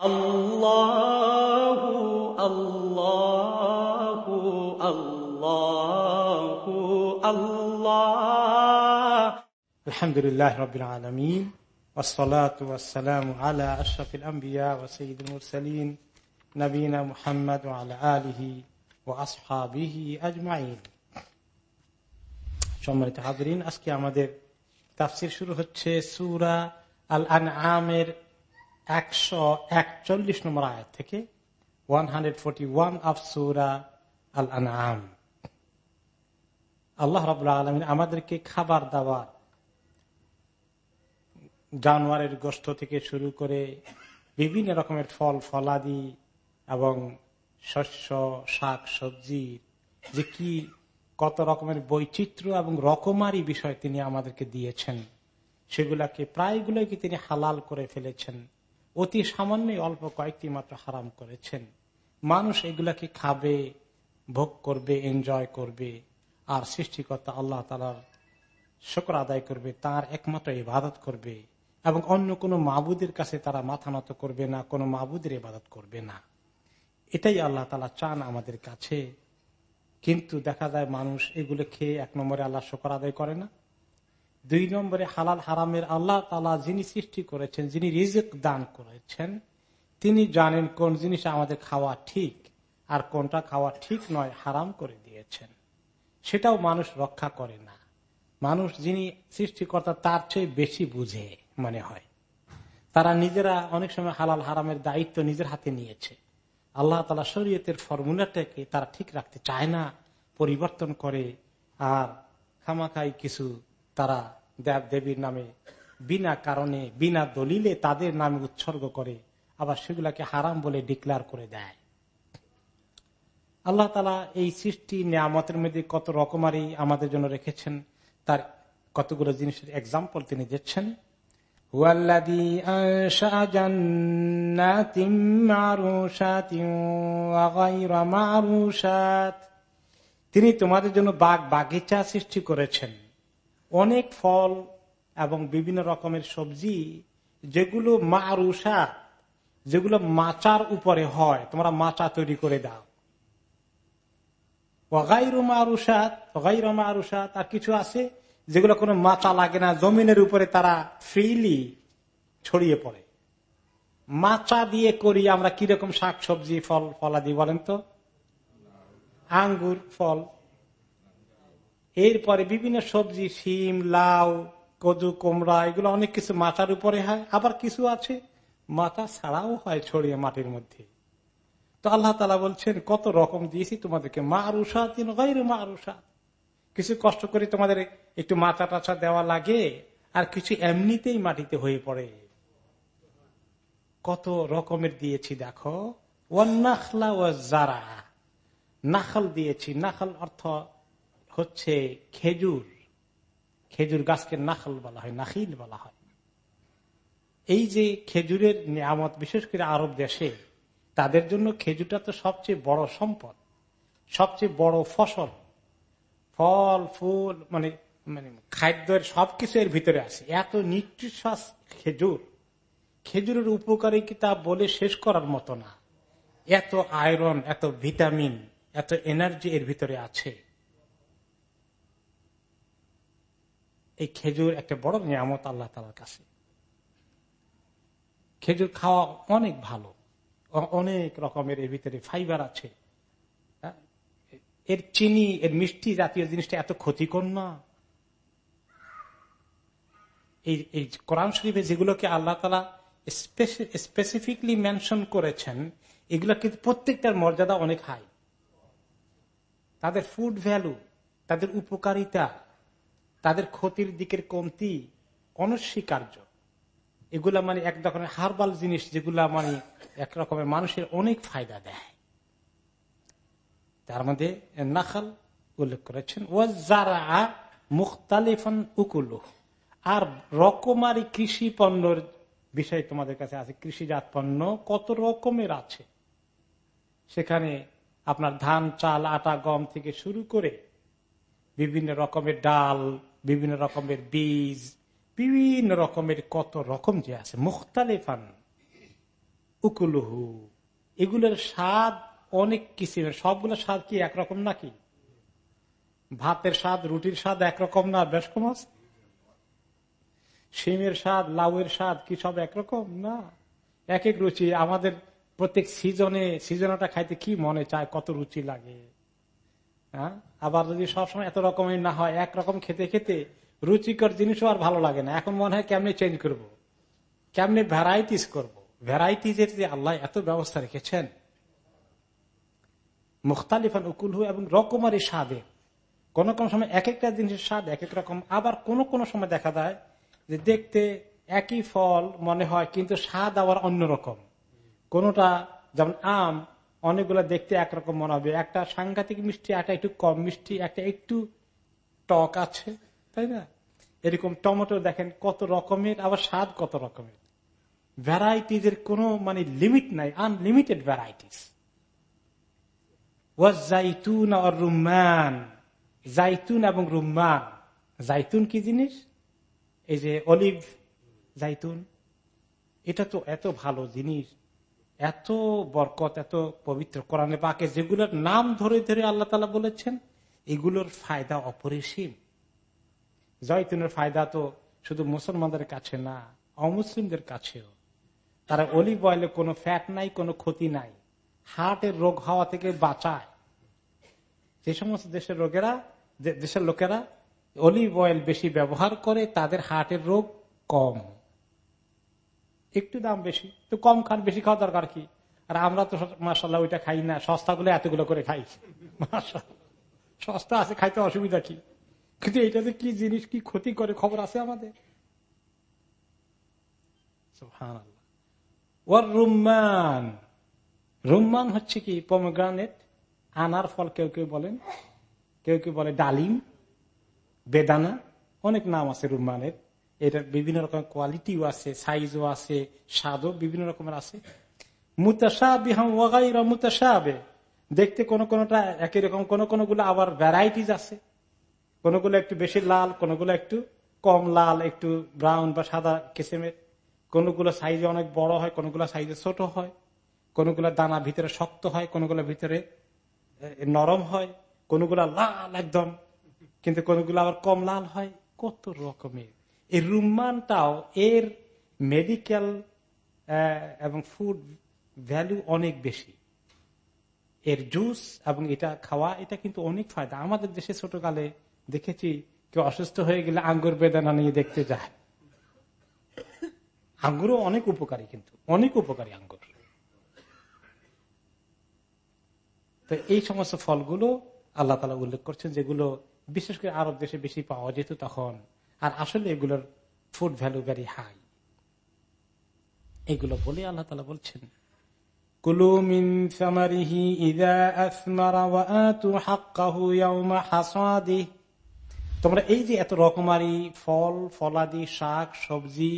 الله الله الله الله الحمد لله رب العالمين والصلاة والسلام على أشرف الأنبياء وسيد المرسلين نبينا محمد وعلى آله وأصحابه أجمعين সম্মানিত হাজরিন আজকে আমাদের তাফসির শুরু হচ্ছে সুরা আল আনআমের একশো একচল্লিশ নম্বর আয়াত থেকে ওয়ান হান্ড্রেড ফোর্টি ওয়ান সুরা আল আল্লাহ রাবুল্লাহ আলমিন আমাদেরকে খাবার দাবার জানোয়ারের গোষ্ঠ থেকে শুরু করে বিভিন্ন রকমের ফল, ফলাদি এবং শস্য, শাক, সবজি, যে কি কত রকমের বৈচিত্র্য এবং রকমারি বিষয় তিনি আমাদেরকে দিয়েছেন, সেগুলাকে প্রায়গুলোকে তিনি হালাল করে ফেলেছেন। অতি সামান্যই অল্প কয়েকটি মাত্র হারাম করেছেন। মানুষ এগুলাকে খাবে, ভোগ করবে এনজয় করবে, আর সৃষ্টিকর্তা আল্লাহ তালার শকর আদায় করবে, তার একমাত্র ইবাদত করবে, এবং অন্য কোনো মাবুদের কাছে তারা মাথা নত করবে না, কোনো মাবুদের ইবাদত করবে না। এটাই আল্লাহ তালা চান আমাদের কাছে। কিন্তু দেখা যায় মানুষ এগুলো খেয়ে এক নম্বরে আল্লাহ শকর আদায় করে না। দুই নম্বরে হালাল হারামের আল্লাহ তালা যিনি সৃষ্টি করেছেন, যিনি রিজিক দান করেছেন, তিনি জানেন কোন জিনিস আমাদের খাওয়া ঠিক আর কোনটা খাওয়া ঠিক নয়, হারাম করে দিয়েছেন। সেটাও মানুষ রক্ষা করে না। মানুষ যিনি সৃষ্টিকর্তা, তার চেয়ে বেশি বুঝে মনে হয়। তারা নিজেরা অনেক সময় হালাল হারামের দায়িত্ব নিজের হাতে নিয়েছে। আল্লাহ তালা শরীয়তের ফর্মুলাটাকে তারা ঠিক রাখতে চায় না, পরিবর্তন করে আর খামাখাই কিছু তারা দেব দেবীর নামে বিনা কারণে, বিনা দলিলে তাদের নামে উৎসর্গ করে, আবার সেগুলাকে হারাম বলে ডিক্লার করে দেয়। আল্লাহ তালা এই সৃষ্টি নিয়ামতের মধ্যে কত রকমারি আমাদের জন্য রেখেছেন, তার কতগুলো জিনিসের এক্সাম্পল তিনি দিচ্ছেন। তিনি তোমাদের জন্য বাগ বাগিচা সৃষ্টি করেছেন। অনেক ফল এবং বিভিন্ন রকমের সবজি যেগুলো মা মারুষা যেগুলো মাচার উপরে হয়, তোমরা মাচা তৈরি করে দাও। আর কিছু আছে যেগুলো কোনো মাচা লাগে না, জমিনের উপরে তারা ফ্রিলি ছড়িয়ে পড়ে। মাচা দিয়ে করি আমরা কীরকম শাক সবজি ফল, ফলাদি বলেন তো? আঙ্গুর, ফল। এরপরে বিভিন্ন সবজি, শিম, লাউ, কদু, কোমড়া, এগুলো অনেক কিছু মাচার উপরে হয়। আবার কিছু আছে, মাথা ছাড়াও হয় ছড়িয়ে মাটির মধ্যে। তো আল্লাহ তালা বলছেন, কত রকম দিয়েছি তোমাদেরকে মা আরুষা তিন মা আরুষা কিছু কষ্ট করে তোমাদের একটু মাথা টাচা দেওয়া লাগে, আর কিছু এমনিতেই মাটিতে হয়ে পড়ে। কত রকমের দিয়েছি দেখো। ও নাখলা ও জারা নাখল দিয়েছি। নাখাল অর্থ হচ্ছে খেজুর খেজুর গাছকে নাখাল বলা হয়, নাখিল বলা হয়। এই যে খেজুরের নিয়ামত, বিশেষ করে আরব দেশে, তাদের জন্য খেজুরটা তো সবচেয়ে বড় সম্পদ, সবচেয়ে বড় ফসল। ফল, ফুল মানে মানে খাদ্যের সবকিছু এর ভিতরে আছে। এত নিউট্রিশাস খেজুর, খেজুরের উপকারিতা বলে শেষ করার মতো না। এত আয়রন, এত ভিটামিন, এত এনার্জি এর ভিতরে আছে। এই খেজুর একটা বড় নিয়ামত আল্লাহ তালার কাছে। খেজুর খাওয়া অনেক ভালো। অনেক রকমের এর ভিতরে ফাইবার আছে। এর চিনি, এর মিষ্টি জাতীয় জিনিসটা এত ক্ষতিকর না। এই কোরআন শরীফে যেগুলোকে আল্লাহ তালা স্পেসিফিকলি মেনশন করেছেন, এগুলো কিন্তু প্রত্যেকটার মর্যাদা অনেক হাই তাদের ফুড ভ্যালু তাদের উপকারিতা তাদের ক্ষতির দিকের কমতি অনস্বীকার্য। এগুলা মানে এক ধরনের হারবাল জিনিস যেগুলা মানে এক রকমের মানুষের অনেক ফায়দা দেয়। তার মধ্যে নাখাল উল্লেখ করেছেন ও যারা মুখতালিফান উকুল আর রকমারি কৃষি পণ্যর বিষয় তোমাদের কাছে আছে, কৃষিজাত পণ্য কত রকমের আছে। সেখানে আপনার ধান, চাল, আটা, গম থেকে শুরু করে বিভিন্ন রকমের ডাল বিভিন্ন রকমের বীজ, বিভিন্ন রকমের কত রকম যে আছে, মুখতালিফান, উকুলুহু, এগুলোর স্বাদ অনেক কিসিমের। সবগুলো স্বাদ কি একরকম নাকি? ভাতের স্বাদ, রুটির স্বাদ একরকম না, বেশ কম আছে শিমের স্বাদ, লাউয়ের স্বাদ কি সব একরকম? না। এক এক রুচি। আমাদের প্রত্যেক সিজনে, সিজনটা খাইতে কি মনে চায়, কত রুচি লাগে? আবার যদি সবসময় এত রকমের না হয় একরকম খেতে খেতে রুচিকর জিনিসও আর ভালো লাগে না। এখন মনে হয় কেমনি চেঞ্জ করব। কেমনি ভ্যারাইটিস করব। ভ্যারাইটিজের যে আল্লাহ এত ব্যবস্থা রেখেছেন। মুখতালিফান উকুল এবং রকমারি স্বাদের কোন কোন সময় এক একটা জিনিসের স্বাদ এক এক রকম। আবার কোন কোন সময় দেখা যায় যে দেখতে একই ফল মনে হয়, কিন্তু স্বাদ আবার অন্যরকম কোনটা যেমন আম অনেকগুলো দেখতে একরকম মনে হবে। একটা সাংঘাতিক মিষ্টি, একটা একটু কম মিষ্টি, একটা একটু টক আছে, তাই না? এরকম টমেটো দেখেন কত রকমের, আবার স্বাদ কত রকমের। ভ্যারাইটিজ এর কোন মানে লিমিট নাই আনলিমিটেড ভ্যারাইটিস জাইতুন আর রুম্মান জাইতুন এবং রুম্মান। জাইতুন কি জিনিস? এই যে অলিভ জাইতুন এটা তো এত ভালো জিনিস। এত বরকত, এত পবিত্র কোরআনে পাকে, যেগুলোর নাম ধরে ধরে আল্লাহ তালা বলেছেন, এগুলোর ফায়দা অপরিসীম। জয়তুনের ফায়দা তো শুধু মুসলমানদের কাছে না, অমুসলিমদের কাছেও। তারা অলিভ অয়েলে কোনো ফ্যাট নাই, কোনো ক্ষতি নাই। হার্টের রোগ হওয়া থেকে বাঁচায়। যে সমস্ত দেশের রোগেরা দেশের লোকেরা অলিভ অয়েল বেশি ব্যবহার করে, তাদের হার্টের রোগ কম। একটু দাম বেশি, তো কম খান, বেশি খাওয়া দরকার কি? আর আমরা তো মাসাল্লাহ ওইটা খাই না সস্তা গুলো এতগুলো করে খাই। সস্তা আছে, খাইতে অসুবিধা কি? কিন্তু এইটাতে কি জিনিস, কি ক্ষতি করে খবর আছে আমাদের? ওর রুম্মান। রুম্মান হচ্ছে কি পমগ্রানেট আনার ফল কেউ কেউ বলেন, কেউ কেউ বলে ডালিম, বেদানা, অনেক নাম আছে রুম্মানের। এটার বিভিন্ন রকমের কোয়ালিটিও আছে সাইজও আছে, স্বাদও বিভিন্ন রকমের আছে। মুতাসাবে দেখতে কোন কোনটা একই রকম, কোন কোনগুলো আবার ভ্যারাইটিস আছে। কোনগুলো একটু বেশি লাল, কোনগুলো একটু কম লাল, একটু ব্রাউন বা সাদা কিসেমের। কোনগুলো সাইজে অনেক বড় হয়, কোনগুলো সাইজে ছোট হয়। কোনগুলো দানা ভিতরে শক্ত হয়, কোনগুলো ভিতরে নরম হয়। কোনগুলো লাল একদম, কিন্তু কোনগুলো আবার কম লাল হয়। কত রকমের। এই রুম্মানটাও এর মেডিকেল এবং ফুড ভ্যালু অনেক বেশি। এর জুস এবং এটা খাওয়া, এটা কিন্তু অনেক ফায়দা। আমাদের দেশে ছোটকালে দেখেছি, কেউ অসুস্থ হয়ে গেলে আঙ্গুর বেদানা নিয়ে দেখতে যায়। আঙ্গুরও অনেক উপকারী কিন্তু, অনেক উপকারী আঙ্গুর। তো এই সমস্ত ফলগুলো আল্লাহ তালা উল্লেখ করছেন, যেগুলো বিশেষ করে আরব দেশে বেশি পাওয়া যেত তখন। আর আসলে এগুলোর ফুড ভ্যালু ভেরি হাই এগুলো বলে আল্লাহ তালা বলছেন তোমরা এই যে এত রকমারি ফল, ফলাদি, শাক, সবজি,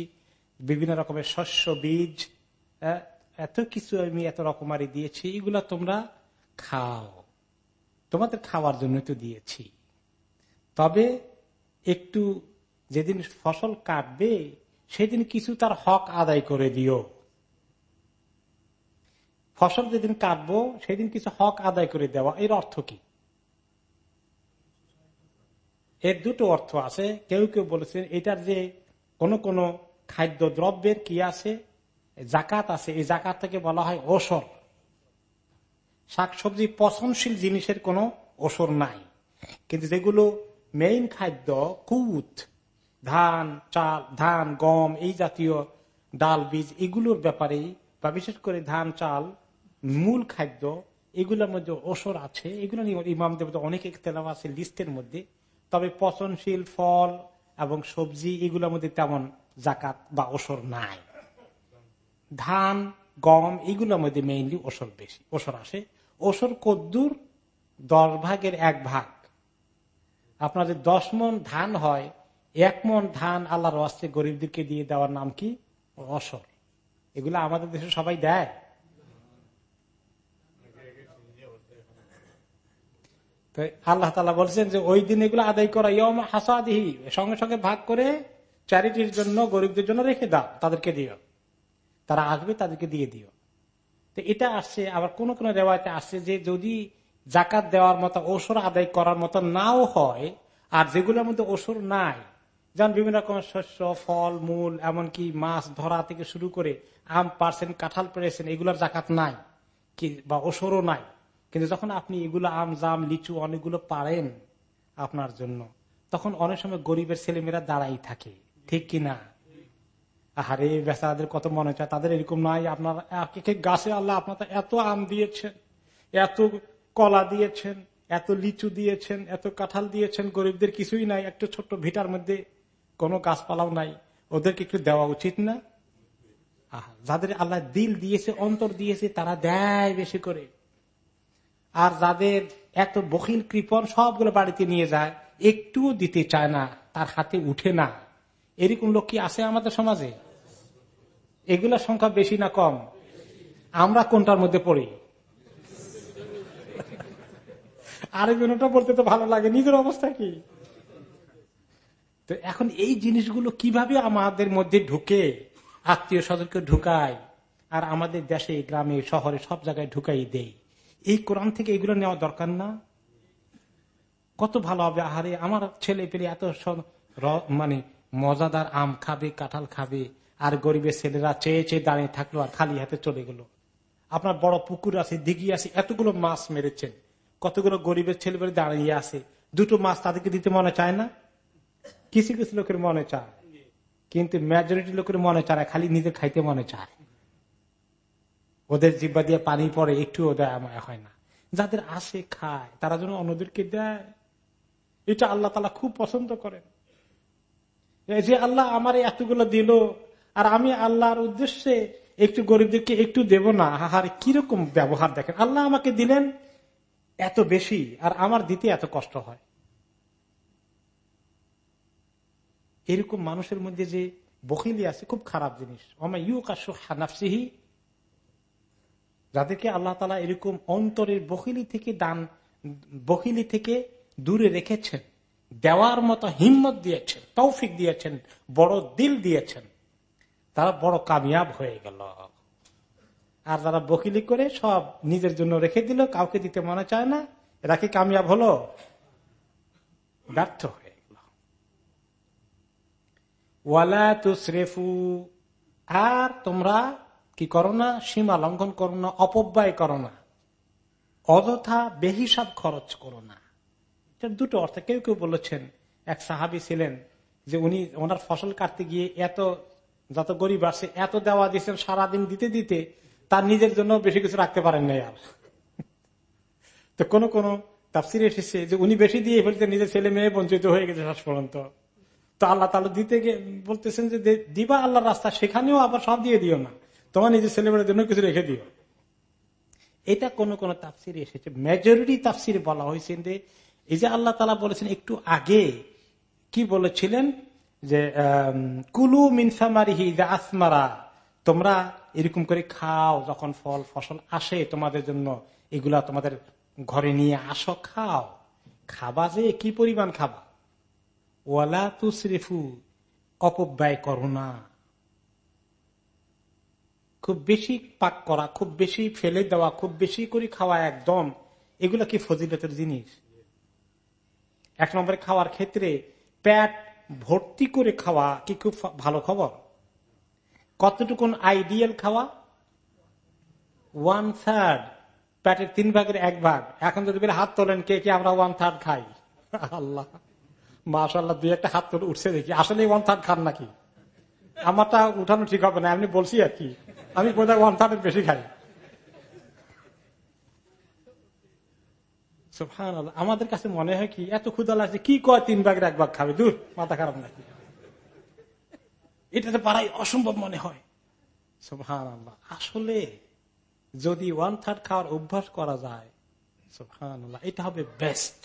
বিভিন্ন রকমের শস্য, বীজ এত কিছু আমি এত রকমারি দিয়েছি, এগুলা তোমরা খাও। তোমাদের খাওয়ার জন্য তো দিয়েছি। তবে একটু যেদিন ফসল কাটবে, সেদিন কিছু তার হক আদায় করে দিও। ফসল যেদিন কাটবো, সেদিন কিছু হক আদায় করে দেওয়া। এর অর্থ কি? এর দুটো অর্থ আছে। কেউ কেউ বলেছেন, এটার যে কোন কোন খাদ্য দ্রব্যের কি আছে? জাকাত আছে। এই জাকাত থেকে বলা হয় ওসর। শাকসবজি পচনশীল জিনিসের কোনো ওসর নাই। কিন্তু যেগুলো মেইন খাদ্য, কুত ধান, চাল, ধান, গম এই জাতীয় ডাল, বীজ এগুলোর ব্যাপারে বা বিশেষ করে ধান, চাল, মূল খাদ্য, এগুলোর মধ্যে ওসর আছে। এগুলো নিয়ে ইমামদের মধ্যে অনেক তেলাম আছে লিস্টের মধ্যে। তবে পচনশীল ফল এবং সবজি এগুলোর মধ্যে তেমন জাকাত বা ওসর নাই। ধান, গম এগুলোর মধ্যে মেইনলি ওসর বেশি ওসর আসে। ওসর কদ্দুর দশ ভাগের এক ভাগ। আপনার যে দশ মন ধান হয় এক মন ধান আল্লাহর অস্ত্রে গরিবদেরকে দিয়ে দেওয়ার নাম কি? অসর এগুলো আমাদের দেশে সবাই দেয়। আল্লাহ তালা বলছেন যে ওই দিন এগুলো আদায় করা ইয়ম হাসাদিহি, সঙ্গে সঙ্গে ভাগ করে চ্যারিটির জন্য, গরিবদের জন্য রেখে দাও, তাদেরকে দিও। তারা আসবে, তাদেরকে দিয়ে দিও। তো এটা আসছে, আবার কোন কোন রেওয়ায়তে আসছে যে যদি জাকাত দেওয়ার মতো, ওসর আদায় করার মতো নাও হয়, আর যেগুলোর মধ্যে ওসর নাই যেমন বিভিন্ন রকমের শস্য, ফল, মূল, এমনকি মাছ, ধরা থেকে শুরু করে আম পারছেন কাঁঠাল, পেরেছেন, এগুলোর জাকাত নাই, কি বা ওসরও নাই। কিন্তু যখন আপনি এগুলো আম, জাম, লিচু, অনেকগুলো পারেন আপনার জন্য, তখন অনেক সময় গরিবের ছেলেমেয়েরা দাঁড়াই থাকে, ঠিক কিনা আহারে, বেচারাদের কত মনে চায় তাদের এরকম নাই, আপনার গাছে আল্লাহ আপনার এত আম দিয়েছেন, এত কলা দিয়েছেন, এত লিচু দিয়েছেন, এত কাঁঠাল দিয়েছেন, গরিবদের কিছুই নাই, একটু ছোট্ট ভিটার মধ্যে কোনো গাছপালাও নাই। ওদেরকে একটু দেওয়া উচিত না। যাদের আল্লাহ দিল দিয়েছে, অন্তর দিয়েছে, তারা দেয় বেশি করে। আর যাদের এত বকিল কৃপন সবগুলো বাড়িতে নিয়ে যায়, একটুও দিতে চায় না, তার হাতে উঠে না। এরকম লোক কি আছে আমাদের সমাজে? এগুলোর সংখ্যা বেশি না কম? আমরা কোনটার মধ্যে পড়ি? আরেকজনটা বলতে তো ভালো লাগে। নিজের অবস্থা কি? তো এখন এই জিনিসগুলো কীভাবে আমাদের মধ্যে ঢুকে, আত্মীয় স্বজনকে ঢুকায়, আর আমাদের দেশে, গ্রামে, শহরে সব জায়গায় ঢুকাই দেয় এই কোরআন থেকে এগুলো নেওয়া দরকার না? কত ভালো হবে, আহারে, আমার ছেলে পেলে এত মানে মজাদার আম খাবে, কাঁঠাল খাবে, আর গরিবের ছেলেরা চেয়ে চেয়ে দাঁড়িয়ে থাকল আর খালি হাতে চলে গেল। আপনার বড় পুকুর আছে, দিঘি আছে, এতগুলো মাছ মেরেছেন। কতগুলো গরিবের ছেলে পেলে দাঁড়িয়ে আছে। দুটো মাছ তাদেরকে দিতে মনে চায় না? কিছু কিছু লোকের মনে চায় কিন্তু মেজরিটি লোকের মনে চায় খালি নিজে খাইতে মনে চায় ওদের জিব্বা দিয়ে পানি পড়ে একটু ওদের হয় না। যাদের আসে, খায়, তারা যেন অন্যদেরকে দেয়। এটা আল্লাহ তালা খুব পছন্দ করেন। যে আল্লাহ আমার এতগুলো দিল, আর আমি আল্লাহর উদ্দেশ্যে একটু গরিবদেরকে একটু দেব না। হাহার কীরকম ব্যবহার দেখেন। আল্লাহ আমাকে দিলেন এত বেশি, আর আমার দিতে এত কষ্ট হয়। এরকম মানুষের মধ্যে যে বকিলি আছে, খুব খারাপ জিনিস। হানাফসিহি যাদেরকে আল্লাহ তালা এরকম অন্তরের বকিলি থেকে দান বকিলি থেকে দূরে রেখেছেন, দেওয়ার মতো হিম্মত দিয়েছেন, তৌফিক দিয়েছেন, বড় দিল দিয়েছেন, তারা বড় কামিয়াব হয়ে গেল। আর যারা বকিলি করে সব নিজের জন্য রেখে দিল, কাউকে দিতে মনে চায় না, এরা কি কামিয়াব হলো? ব্যর্থ ওয়ালা তুসরেফু। আর তোমরা কি করো না? সীমা লঙ্ঘন করো না, অপব্যয় করো না। অযথা বেহিসাব খরচ করো না। দুটো অর্থ কেউ কেউ বলেছেন, এক সাহাবি ছিলেন যে উনি ওনার ফসল কাটতে গিয়ে এত, যত গরিব আছে, এত দেওয়া দিয়েছেন সারাদিন দিতে দিতে, তার নিজের জন্য বেশি কিছু রাখতে পারেন নাই আর। তো কোনো কোনো তাফসির এসেছে যে উনি বেশি দিয়ে ফেলতে নিজের ছেলে মেয়ে বঞ্চিত হয়ে গেছে শেষ পর্যন্ত। তো আল্লাহ তালা দিতে গিয়ে বলতেছেন যে দিবা আল্লাহর রাস্তা, সেখানেও আবার সব দিয়ে দিও না। তোমার নিজের ছেলে মেয়ের জন্য কিছু রেখে দিও। এটা কোন কোন তাফসির এসেছে। মেজরিটি তাফসির বলা হয়েছে যে, এই যে আল্লাহ তালা বলেছেন একটু আগে, কি বলেছিলেন? যে কুলু মিনসামারিহি আসমারা। তোমরা এরকম করে খাও, যখন ফল, ফসল আসে তোমাদের জন্য, এগুলা তোমাদের ঘরে নিয়ে আসো, খাও। খাবা যে, কি পরিমাণ খাবা? ওয়ালা তুসরিফু, অপব্যয় করো না। খুব বেশি পাক করা, খুব বেশি ফেলে দেওয়া, খুব বেশি করে খাওয়া একদম, এগুলা কি ফজিলতের জিনিস? এক নম্বরে খাওয়ার ক্ষেত্রে প্যাট ভর্তি করে খাওয়া কি খুব ভালো খবর? কতটুকুন আইডিয়াল খাওয়া? ওয়ান থার্ড প্যাটের তিন ভাগের এক ভাগ। এখন যদি হাত তোলেন কে কে, আমরা ওয়ান থার্ড খাই। আল্লাহ। মাসাল্লাহ দুই একটা হাত তোলে উঠছে দেখি। আসলে ওয়ান থার্ড খান নাকি? আমারটা উঠানো ঠিক হবে না, এমনি বলছি আর কি। আমি বোধহয় ওয়ান থার্ডের বেশি খাই। আমাদের কাছে মনে হয় কি, এত ক্ষুদা লাগছে, কি কয় তিন ভাগের এক ভাগ খাবে? দূর, মাথা খারাপ নাকি? এটাতে পারাই অসম্ভব মনে হয়। সুফহান আল্লাহ আসলে যদি ওয়ান থার্ড খাওয়ার অভ্যাস করা যায় আল্লাহ এটা হবে বেস্ট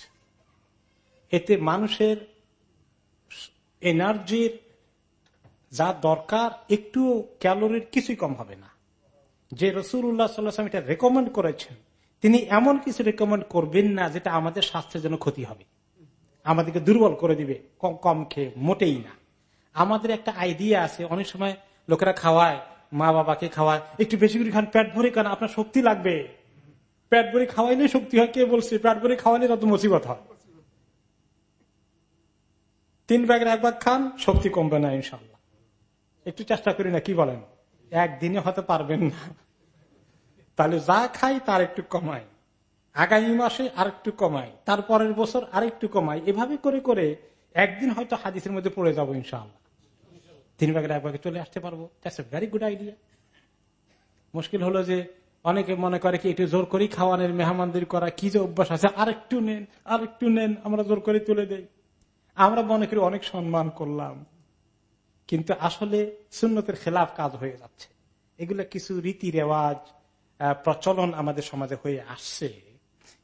এতে মানুষের এনার্জির যা দরকার, একটু ক্যালোরির কিছুই কম হবে না। যে রসুল উল্লাহ সাল্লাম এটা রেকমেন্ড করেছেন, তিনি এমন কিছু রেকমেন্ড করবেন না যেটা আমাদের স্বাস্থ্যের জন্য ক্ষতি হবে। আমাদেরকে দুর্বল করে দিবে, কম কম খেয়ে, মোটেই না। আমাদের একটা আইডিয়া আছে, অনেক সময় লোকেরা খাওয়ায়, মা বাবাকে খাওয়ায়, একটু বেশি করে খান, পেট ভরে খান, আপনার শক্তি লাগবে। পেট ভরে খাওয়াইলে শক্তি হয়, কে বলছে, পেট ভরে খাওয়াইলে তত মুসিবত হয়। তিন ব্যাগের এক ভাগ খান, শক্তি কমবে না ইনশাল্লাহ একটু চেষ্টা করি না, কি বলেন? একদিনে হতে পারবেন না। তাহলে যা খাই তার একটু কমাই। আগামী মাসে আর একটু কমাই। তারপরের বছর আর একটু কমাই। এভাবে করে করে একদিন হয়তো হাদিসের মধ্যে পড়ে যাব, ইনশাআল্লাহ। তিন ভাগের এক ভাগে চলে আসতে পারব। ভেরি গুড আইডিয়া মুশকিল হলো যে অনেকে মনে করে কি, একটু জোর করি খাওয়ানোর মেহমানদের করা কি যে অভ্যাস আছে। আর একটু নেন আর একটু নেন, আমরা জোর করে তুলে দেই। আমরা মনে করি অনেক সম্মান করলাম, কিন্তু আসলে সুন্নতের খেলাফ কাজ হয়ে যাচ্ছে। এগুলো কিছু রীতি রেওয়াজ প্রচলন আমাদের সমাজে হয়ে আসছে।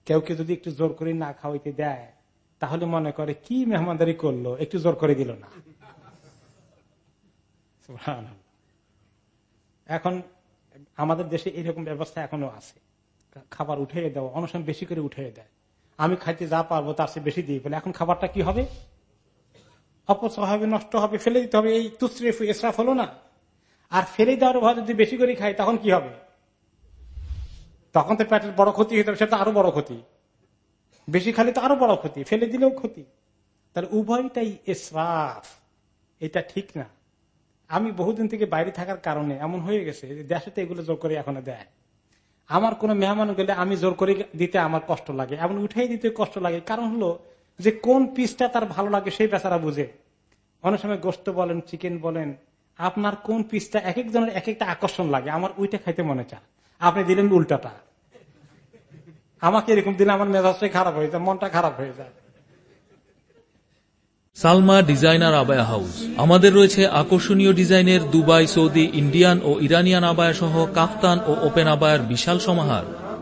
কেউ কেউ যদি একটু জোর করে না খাওয়াইতে দেয়, তাহলে মনে করে, কি মেহমানদারি করল? একটু জোর করে দিল না। এখন আমাদের দেশে এরকম ব্যবস্থা এখনও আছে। খাবার উঠে দেওয়া সময় বেশি করে উঠে দেয়। আমি খাইতে যা পারব তার চেয়ে বেশি দিয়ে ফেলে। এখন খাবারটা কি হবে? অপচয় হবে নষ্ট হবে, ফেলে দিতে হবে, এই তুসরে এসরাফ হলো না। আর ফেলে দেওয়ার ভয় যদি বেশি করে খাই তখন কি হবে? তখন তো পেটের বড় ক্ষতি হতে সেটা আরও বড় ক্ষতি। বেশি খালি তো আরও বড় ক্ষতি, ফেলে দিলেও ক্ষতি। তাহলে উভয়টাই এসরাফ এটা ঠিক না। আমি বহুদিন থেকে বাইরে থাকার কারণে এমন হয়ে গেছে দেশে তো এগুলো জোর করে এখনও দেয়। আমার কোন মেহমান গেলে আমি জোর করে দিতে আমার কষ্ট লাগে, এমন উঠেই দিতে কষ্ট লাগে। কারণ হলো যে কোন পিসটা তার ভালো লাগে সেই বেচারা বুঝে। অনেক সময় গোস্ত বলেন চিকেন বলেন, আপনার কোন পিসটা এক একজনের এক একটা আকর্ষণ লাগে, আমার ওইটা খাইতে মনে চায়। আপনি দিলেন উল্টাটা। আমাকে এরকম দিলে আমার মেজাজটাই খারাপ হয়ে যায়, মনটা খারাপ হয়ে যায়। Salma designer abaya house. আমাদের রয়েছে আকর্ষণীয় ডিজাইনের দুবাই, সৌদি, ইন্ডিয়ান ও ইরানিয়ান আবায়া সহ কাফতান ও ওপেন আবায়ার বিশাল সমাহার।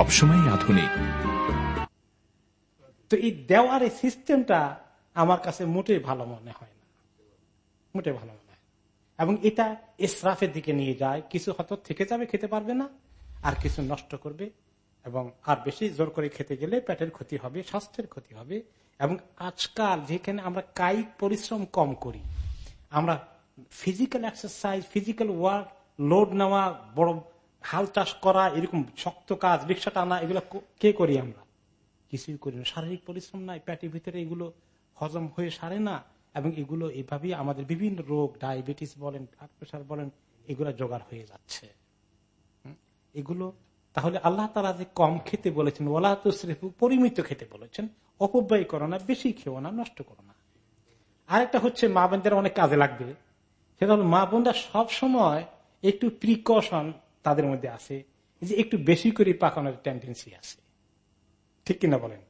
সবসময় আধুনিক। তো এই দেওয়ার এই সিস্টেমটা আমার কাছে মোটেই ভালো মনে হয় না। মোটে ভালো মনে হয় এবং এটা ইসরাফের দিকে নিয়ে যায়। কিছু হয়তো থেকে যাবে, খেতে পারবে না, আর কিছু নষ্ট করবে এবং আর বেশি জোর করে খেতে গেলে পেটের ক্ষতি হবে, স্বাস্থ্যের ক্ষতি হবে। এবং আজকাল যেখানে আমরা কায়িক পরিশ্রম কম করি, আমরা physical exercise physical work load নেওয়া বড় হাল চাষ করা, এরকম শক্ত কাজ, রিক্সা টানা, এগুলো কে করি আমরা? কিছুই করি না। শারীরিক পরিশ্রম নাই, পেটের ভিতরে এগুলো হজম হয়ে সারে না, এবং এগুলো এভাবেই আমাদের বিভিন্ন রোগ, ডায়াবেটিস বলেন ব্লাড প্রেশার বলেন, এগুলো জোগাড় হয়ে যাচ্ছে। এগুলো, তাহলে আল্লাহ তারা যে কম খেতে বলেছেন ওলা তো শ্রেফ পরিমিত খেতে বলেছেন, অপব্যয় করো না, বেশি খেও না, নষ্ট করো না। আরেকটা হচ্ছে মা বোনদের অনেক কাজে লাগবে। সেটা হলো মা বোনরা সবসময় একটু প্রিকশন তাদের মধ্যে আছে যে একটু বেশি করে পাকানোর টেন্ডেন্সি আছে। ঠিক কিনা বলেন?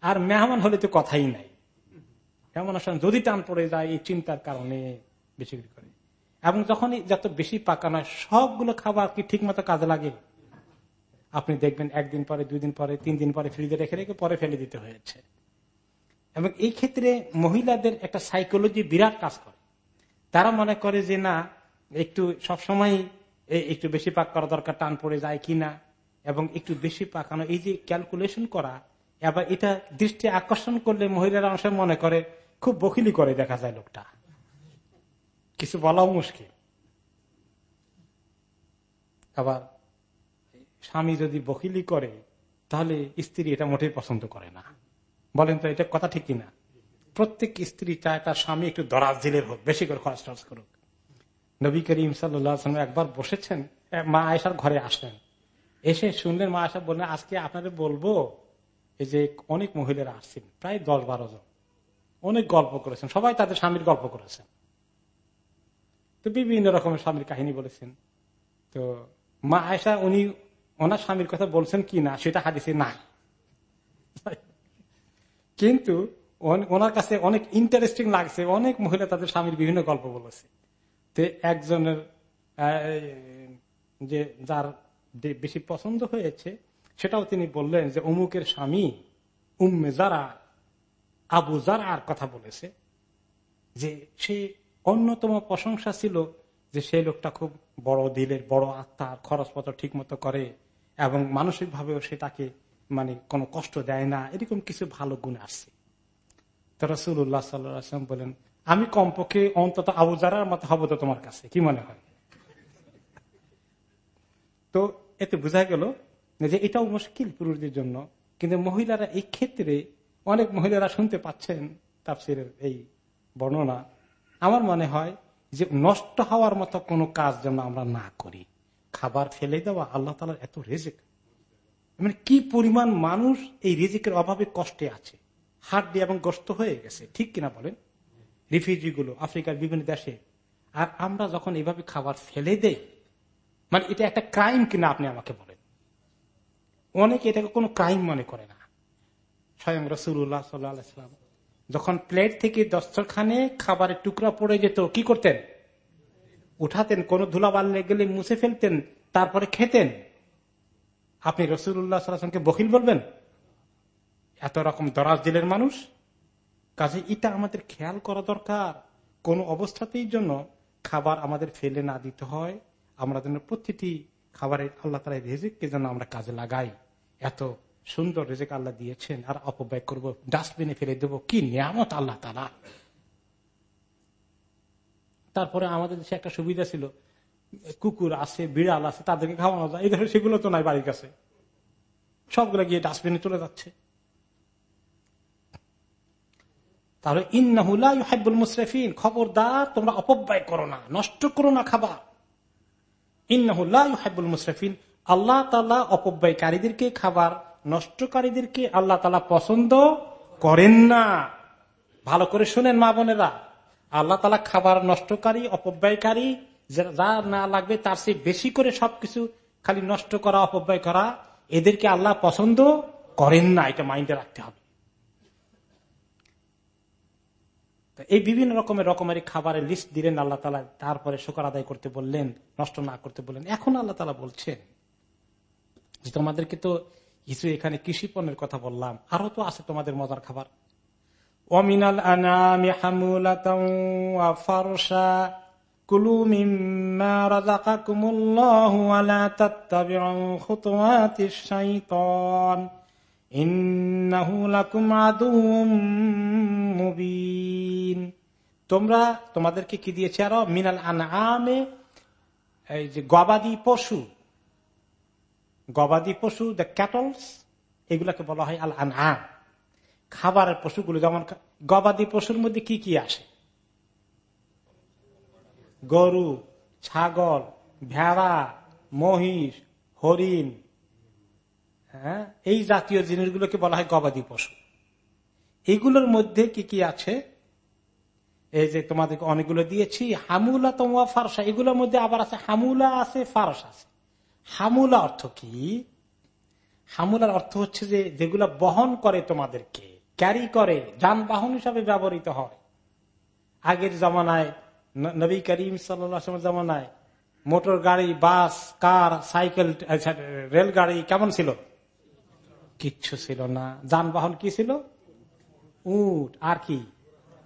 আর মেহমান হলে তো কথাই নাই। মেহমান আসেন যদি টান পড়ে যায়, এই চিন্তার কারণে বেশি করে এবং যখনই যত বেশি পাকানো সবগুলো খাবার কি ঠিক মতো কাজে লাগে? আপনি দেখবেন একদিন পরে দুই দিন পরে তিন দিন পরে ফ্রিজে রেখে রেখে পরে ফেলে দিতে হয়েছে। এবং এই ক্ষেত্রে মহিলাদের একটা সাইকোলজি বিরাট কাজ করে। তারা মনে করে যে না, একটু সবসময় একটু বেশি পাক করা দরকার, টান পড়ে যায় কিনা, এবং একটু বেশি পাকানো, এই যে ক্যালকুলেশন করা এবার এটা দৃষ্টি আকর্ষণ করলে মহিলারা অংশ মনে করে, খুব বকিলি করে দেখা যায় লোকটা। কিছু বলাও মুশকিল। আবার স্বামী যদি বকিলি করে, তাহলে স্ত্রী এটা মোটেই পছন্দ করে না। বলেন তো, এটা কথা ঠিক কিনা? প্রত্যেক স্ত্রী চায় তার স্বামী একটু দরাজ দিলের হোক, বেশি করে খরচ টরচ করুক। নবী করিম সাল্লাম একবার বসেছেন মা আয়সার ঘরে আসলেন। এসে শুনলেন মা আয়সা বললেন, আজকে আপনাদের বলব, এই যে অনেক মহিলারা আসছেন, প্রায় দশ বারো জন। অনেক গল্প করেছেন, সবাই তাদের স্বামীর গল্প করেছেন। তো বিভিন্ন রকমের স্বামীর কাহিনী বলেছেন। তো মা আয়সা উনি ওনার স্বামীর কথা বলছেন কি না, সেটা হাদিসে না কিন্তু ওনার কাছে অনেক ইন্টারেস্টিং লাগছে, অনেক মহিলা তাদের স্বামীর বিভিন্ন গল্প বলেছে। তো একজনের যে যার বেশি পছন্দ হয়েছে, সেটাও তিনি বললেন যে অমুকের স্বামী উম্মে যারা, আবু জারার কথা বলেছে, যে সে অন্যতম প্রশংসা ছিল যে সেই লোকটা খুব বড় দিলের, বড় আত্মা খরচপত্র ঠিক মতো করে এবং মানসিক ভাবেও সেটাকে মানে কোনো কষ্ট দেয় না, এরকম কিছু ভালো গুণ আসছে। তো রসুল্লাহ সাল্লাম বলেন আমি কমপক্ষে অন্তত আবু জারার মতো হব তো তোমার কাছে, কি মনে হয়? তো এতে বোঝা গেল যে এটাও মুশকিল পুরুষদের জন্য, কিন্তু মহিলারা এই ক্ষেত্রে অনেক মহিলারা শুনতে পাচ্ছেন তাফসিরের এই বর্ণনা। আমার মনে হয় যে নষ্ট হওয়ার মতো কোনো কাজ যেন আমরা না করি। খাবার ফেলে দেওয়া আল্লাহ তালার এত রেজেক। মানে কি পরিমাণ মানুষ এই রেজেকের অভাবে কষ্টে আছে দিয়ে এবং গ্রস্ত হয়ে গেছে, ঠিক কিনা বলেন? রিফিউজি গুলো আফ্রিকার বিভিন্ন দেশে। আর আমরা যখন এভাবে খাবার ফেলে দেই মানে এটা একটা ক্রাইম কিনা আপনি আমাকে বলেন। অনেকে এটাকে কোনো ক্রাইম মনে করে না। স্বয়ং রসুল্লাহ সাল্লাম যখন প্লেট থেকে দস্তরখানে খাবারের টুকরা পড়ে যেত, কি করতেন? উঠাতেন, কোন ধুলা বাল্লে গেলে মুছে ফেলতেন, তারপরে খেতেন। আপনি রসুল্লাহ সাল্লামকে বকিল বলবেন? এত রকম দরাজ দিলের মানুষ? কাজে এটা আমাদের খেয়াল করা দরকার। কোন অবস্থাতেই জন্য খাবার আমাদের ফেলে না দিতে হয়। আমরা যেন প্রতিটি খাবারের আল্লাহ তালা রেজেককে যেন আমরা কাজে লাগাই। এত সুন্দর রেজেক আল্লাহ দিয়েছেন। আর অপব্যয় করব, ডাস্টবিনে ফেলে দেবো। কি নিয়ামত আল্লাহ তালা তারপরে আমাদের দেশে একটা সুবিধা ছিল। কুকুর আছে, বিড়াল আছে, তাদেরকে খাওয়ানো যায়। এই ধরনের সেগুলো তো নাই বাড়ির কাছে। সবগুলো গিয়ে ডাস্টবিনে চলে যাচ্ছে। তাহলে ইন্নাহুল মুসরেফিন, খবরদার, তোমরা অপব্যয় করো না, নষ্ট করো না খাবার। ইন্নাহুল মুসরেফিন, আল্লাহ তালা অপব্যয়কারীদেরকে খাবার, নষ্টকারীদেরকে আল্লাহ তালা পছন্দ করেন না। ভালো করে শুনেন মা বোনেরা। আল্লাহ তালা খাবার নষ্টকারী, অপব্যয়কারী যা না লাগবে তার চেয়ে বেশি করে সবকিছু খালি নষ্ট করা, অপব্যয় করা, এদেরকে আল্লাহ পছন্দ করেন না। এটা মাইন্ডে রাখতে হবে। এই বিভিন্ন রকমের রকমের খাবারের লিস্ট দিলেন আল্লাহ তালা, তারপরে শোকর আদায় করতে বললেন, নষ্ট না করতে বললেন। এখন আল্লাহ তালা বলছেন যে, তোমাদেরকে তো কিছু এখানে কৃষি পণ্যের কথা বললাম, আরও তো আছে তোমাদের মজার খাবার। অমিনাল আনামি তোমরা তোমাদেরকে কি দিয়েছে আরও? মিনাল আনআমে, এই যে গবাদি পশু। গবাদি পশু দ্য ক্যাটলস এগুলাকে বলা হয় আল আন খাবারের পশুগুলো যেমন গবাদি পশুর মধ্যে কি কি আসে? গরু, ছাগল, ভেড়া, মহিষ, হরিণ হ্যাঁ? এই জাতীয় জিনিসগুলোকে বলা হয় গবাদি পশু। এগুলোর মধ্যে কি কি আছে? এই যে তোমাদেরকে অনেকগুলো দিয়েছি। হামুলা তোমা ফারসা। এগুলোর মধ্যে আবার আছে হামুলা আছে, ফারস আছে। হামুলা অর্থ কি? হামুলার অর্থ হচ্ছে যে যেগুলো বহন করে তোমাদেরকে, ক্যারি করে, যানবাহন হিসাবে ব্যবহৃত হয়। আগের জমানায় নবী করিম সাল্লাম জমানায় মোটর গাড়ি বাস, কার, সাইকেল রেলগাড়ি কেমন ছিল? কিচ্ছু ছিল না। যানবাহন কি ছিল? উট, আর কি?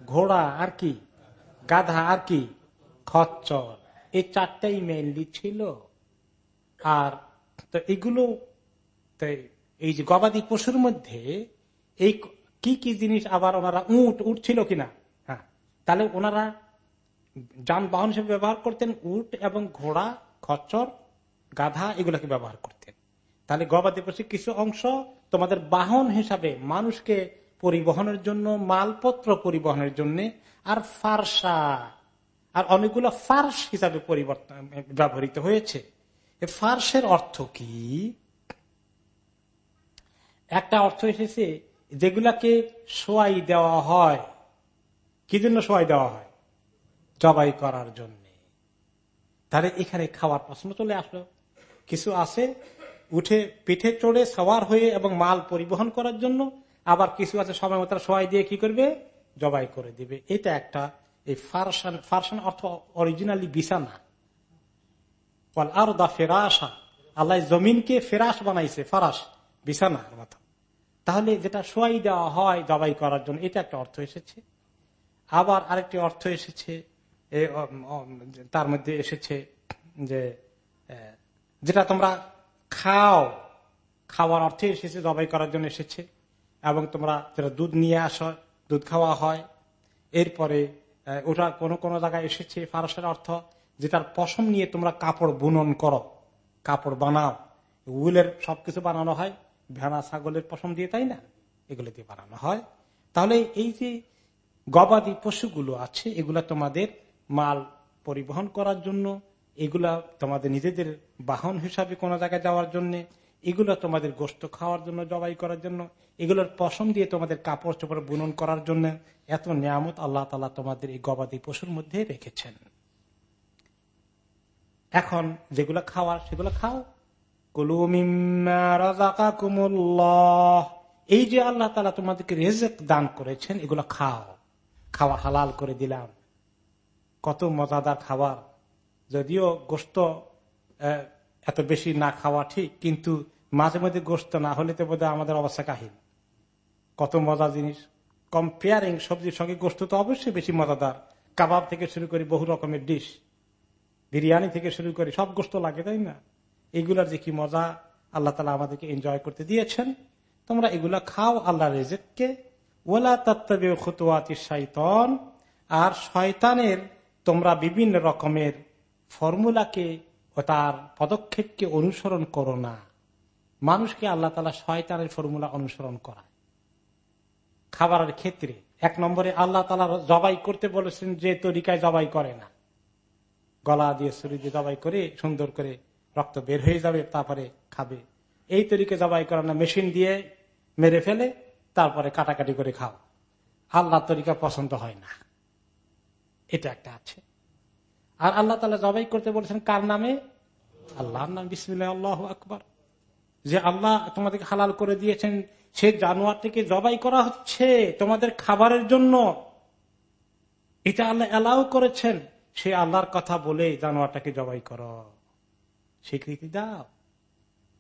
ঘোড়া, আর কি? গাধা, আর কি? খচ্চর। এই চারটাই মেনলি ছিল। আর তো এগুলো এই যে গবাদি পশুর মধ্যে এই কি কি জিনিস আবার ওনারা উঠ উঠ ছিল কিনা হ্যাঁ। তাহলে ওনারা যানবাহন হিসেবে ব্যবহার করতেন উট এবং ঘোড়া, খচ্চর, গাধা, এগুলাকে ব্যবহার করতেন। তাহলে গবাদি পশু কিছু অংশ তোমাদের বাহন হিসাবে মানুষকে পরিবহনের জন্য, মালপত্র পরিবহনের জন্য, আর ফারসা, আর অনেকগুলো ফার্স হিসাবে পরিবর্তন, ব্যবহৃত হয়েছে। ফার্সের অর্থ কি? একটা অর্থ এসেছে যেগুলাকে সোয়াই দেওয়া হয়। কি জন্য সবাই দেওয়া হয়? জবাই করার জন্য। তাহলে এখানে খাওয়ার প্রশ্ন চলে আসলো। কিছু আছে উঠে পিঠে চড়ে সওয়ার হয়ে এবং মাল পরিবহন করার জন্য আবার কিছু আছে সময় মতো সবাই দিয়ে কি করবে? জবাই করে দিবে। এটা একটা এই ফারসান ফারসান অর্থ অরিজিনালি বিছানা। আর দা ফেরাসা আল্লাহ জমিনকে ফেরাস বানাইছে ফারাস বিছানার মতো। তাহলে যেটা সোয়াই দেওয়া হয় জবাই করার জন্য, এটা একটা অর্থ এসেছে। আবার আরেকটি অর্থ এসেছে তার মধ্যে এসেছে যে যেটা তোমরা খাও, খাওয়ার অর্থে এসেছে, জবাই করার জন্য এসেছে। এবং তোমরা যেটা দুধ নিয়ে আস, দুধ খাওয়া হয়, এরপরে ওটা কোন কোন জায়গায় এসেছে, ফারসের অর্থ যেটার পশম নিয়ে তোমরা কাপড় বুনন করো, কাপড় বানাও। উলের সবকিছু বানানো হয়, ভেড়া, ছাগলের পশম দিয়ে, তাই না? এগুলো দিয়ে বানানো হয়। তাহলে এই যে গবাদি পশুগুলো আছে, এগুলা তোমাদের মাল পরিবহন করার জন্য এগুলা তোমাদের নিজেদের বাহন হিসাবে কোন জায়গায় যাওয়ার জন্য, এগুলো তোমাদের গোস্ত খাওয়ার জন্য, জবাই করার জন্য, এগুলোর পশম দিয়ে তোমাদের কাপড় চোপড় বুনন করার জন্য এত নিয়ামত আল্লাহ তালা তোমাদের এই গবাদি পশুর মধ্যে রেখেছেন। এখন যেগুলো খাওয়ার সেগুলো খাও। এই যে আল্লাহ তালা তোমাদেরকে রেজেক দান করেছেন, এগুলো খাও। খাওয়া হালাল করে দিলাম। কত মজাদার খাবার। যদিও গোস্ত এত বেশি না খাওয়া ঠিক, কিন্তু মাঝে মাঝে গোস্ত না হলে তো বোধহয় আমাদের অবস্থা কাহিল। কত মজা জিনিস। কম্পেয়ারিং সবজির সঙ্গে গোস্ত তো অবশ্যই বেশি মজাদার। কাবাব থেকে শুরু করি বহু রকমের ডিশ বিরিয়ানি থেকে শুরু করি সব গোস্ত লাগে, তাই না? এগুলার যে কি মজা, আল্লাহ তালা আমাদেরকে এনজয় করতে দিয়েছেন। তোমরা এগুলা খাও, আল্লাহ রেজেককে। ওলা তত্ত্বে খুতুয়াতি শৈতন আর শয়তানের তোমরা বিভিন্ন রকমের ফর্মুলাকে ও তার পদক্ষেপকে অনুসরণ করো না। মানুষকে আল্লাহ তালা শয়তানের ফর্মুলা অনুসরণ করায়। খাবারের ক্ষেত্রে এক নম্বরে আল্লাহ তালা জবাই করতে বলেছেন যে তরিকায় জবাই করে না। গলা দিয়ে শরীর দিয়ে জবাই করে সুন্দর করে রক্ত বের হয়ে যাবে, তারপরে খাবে। এই তরিকে জবাই করে না, মেশিন দিয়ে মেরে ফেলে, তারপরে কাটাকাটি করে খাও। আল্লাহ তরিকা পছন্দ হয় না। এটা একটা আছে। আর আল্লাহ তালা জবাই করতে বলেছেন, কার নামে? আল্লাহর নাম বিসমিল্লা আল্লাহ আকবর। যে আল্লাহ তোমাদেরকে হালাল করে দিয়েছেন, সে জানোয়ারটিকে জবাই করা হচ্ছে তোমাদের খাবারের জন্য। এটা আল্লাহ অ্যালাউ করেছেন। সে আল্লাহর কথা বলে জানোয়ারটাকে জবাই কর। স্বীকৃতি দাও।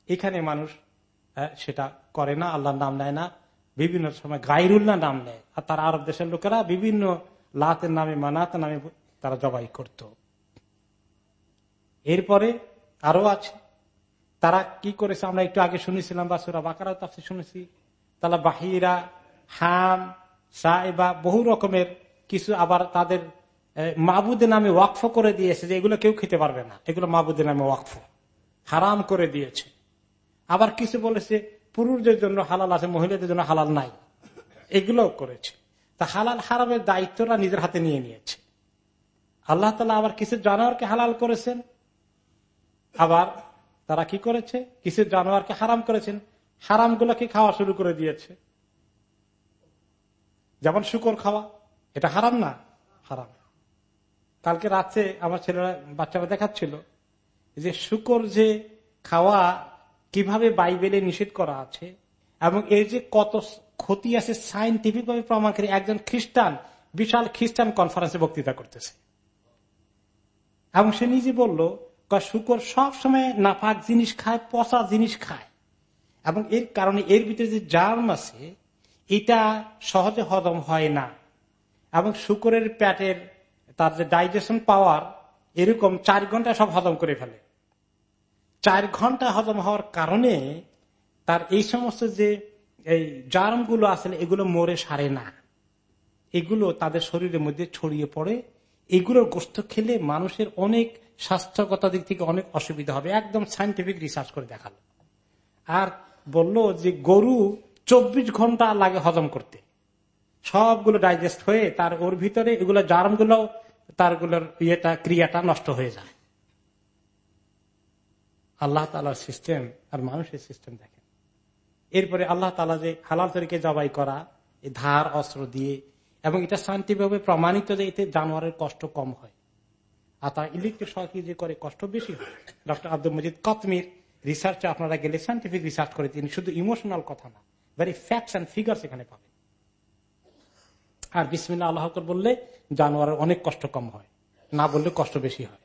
এখানে মানুষ সেটা করে না, আল্লাহর নাম নেয় না। বিভিন্ন সময় গাইরুল্লাহ নাম নেয়। আর তার আরব দেশের লোকেরা বিভিন্ন লাতের নামে, মানাতের নামে তারা জবাই করত। এরপরে আরও আছে। তারা কি করেছে? আমরা একটু আগে শুনেছিলাম বা সুরা বাকারা তাফসি শুনেছি। তারা বাহিরা, হাম সাইবা বহু রকমের কিছু আবার তাদের মাবুদের নামে ওয়াকফ করে দিয়েছে যে এগুলো কেউ খেতে পারবে না। এগুলো মাবুদের নামে ওয়াকফ। হারাম করে দিয়েছে। আবার কিছু বলেছে, পুরুষদের জন্য হালাল আছে, মহিলাদের জন্য হালাল নাই। এগুলোও করেছে। তা হালাল হারামের দায়িত্বটা নিজের হাতে নিয়ে নিয়েছে। আল্লাহ তালা আবার কিছু জানোয়ারকে হালাল করেছেন। আবার তারা কি করেছে? কিছু জানোয়ারকে হারাম করেছেন? হারাম গুলোকে খাওয়া শুরু করে দিয়েছে। যেমন শুকর খাওয়া, এটা হারাম না? হারাম। কালকে রাতে আমার ছেলেরা, বাচ্চারা দেখাচ্ছিল যে শুকর যে খাওয়া কীভাবে বাইবেলে নিষেধ করা আছে এবং এর যে কত ক্ষতি আছে সাইন্টিফিক ভাবে প্রমাণ করে একজন খ্রিস্টান, বিশাল খ্রিস্টান কনফারেন্সে বক্তৃতা করতেছে। এবং সে নিজে বলল শুকর সব সময় নাপাক জিনিস খায়, পচা জিনিস খায়। এবং এর কারণে এর ভিতরে যে জার্ম আছে, এটা সহজে হজম হয় না। এবং শুকরের প্যাটের তার যে ডাইজেশন পাওয়ার এরকম চার ঘণ্টা সব হজম করে ফেলে। চার ঘণ্টা হজম হওয়ার কারণে তার এই সমস্ত যে, এই জার্মগুলো আসলে এগুলো মরে সারে না। এগুলো তাদের শরীরের মধ্যে ছড়িয়ে পড়ে। এগুলোর গোস্ত খেলে মানুষের অনেক স্বাস্থ্যগত দিক থেকে অনেক অসুবিধা হবে। একদম সাইন্টিফিক রিসার্চ করে দেখাল। আর বলল যে গরু চব্বিশ ঘণ্টা লাগে হজম করতে। সবগুলো ডাইজেস্ট হয়ে তার ওর ভিতরে এগুলো জার্মগুলো তারগুলোর ইয়েটা, ক্রিয়াটা নষ্ট হয়ে যায়। আল্লাহ তালার সিস্টেম আর মানুষের সিস্টেম দেখেন। এরপরে আল্লাহ তালা যে হালাল তরিকে জবাই করা ধার, অস্ত্র দিয়ে, এবং এটা শান্তিভাবে প্রমাণিত যে এতে জানোয়ারের কষ্ট কম হয়। আর তার ইলেকট্রিক শক্তি যে করে কষ্ট বেশি হয়, ডক্টর আব্দুল মজিদ কতমির রিসার্চে আপনারা গেলে সাইন্টিফিক রিসার্চ করে, তিনি শুধু ইমোশনাল কথা না ভেরি ফ্যাক্টস অ্যান্ড ফিগার এখানে পাবেন। আর বিসমিল্লা আল্লাহ বললে জানোয়ারের অনেক কষ্ট কম হয়, না বললে কষ্ট বেশি হয়।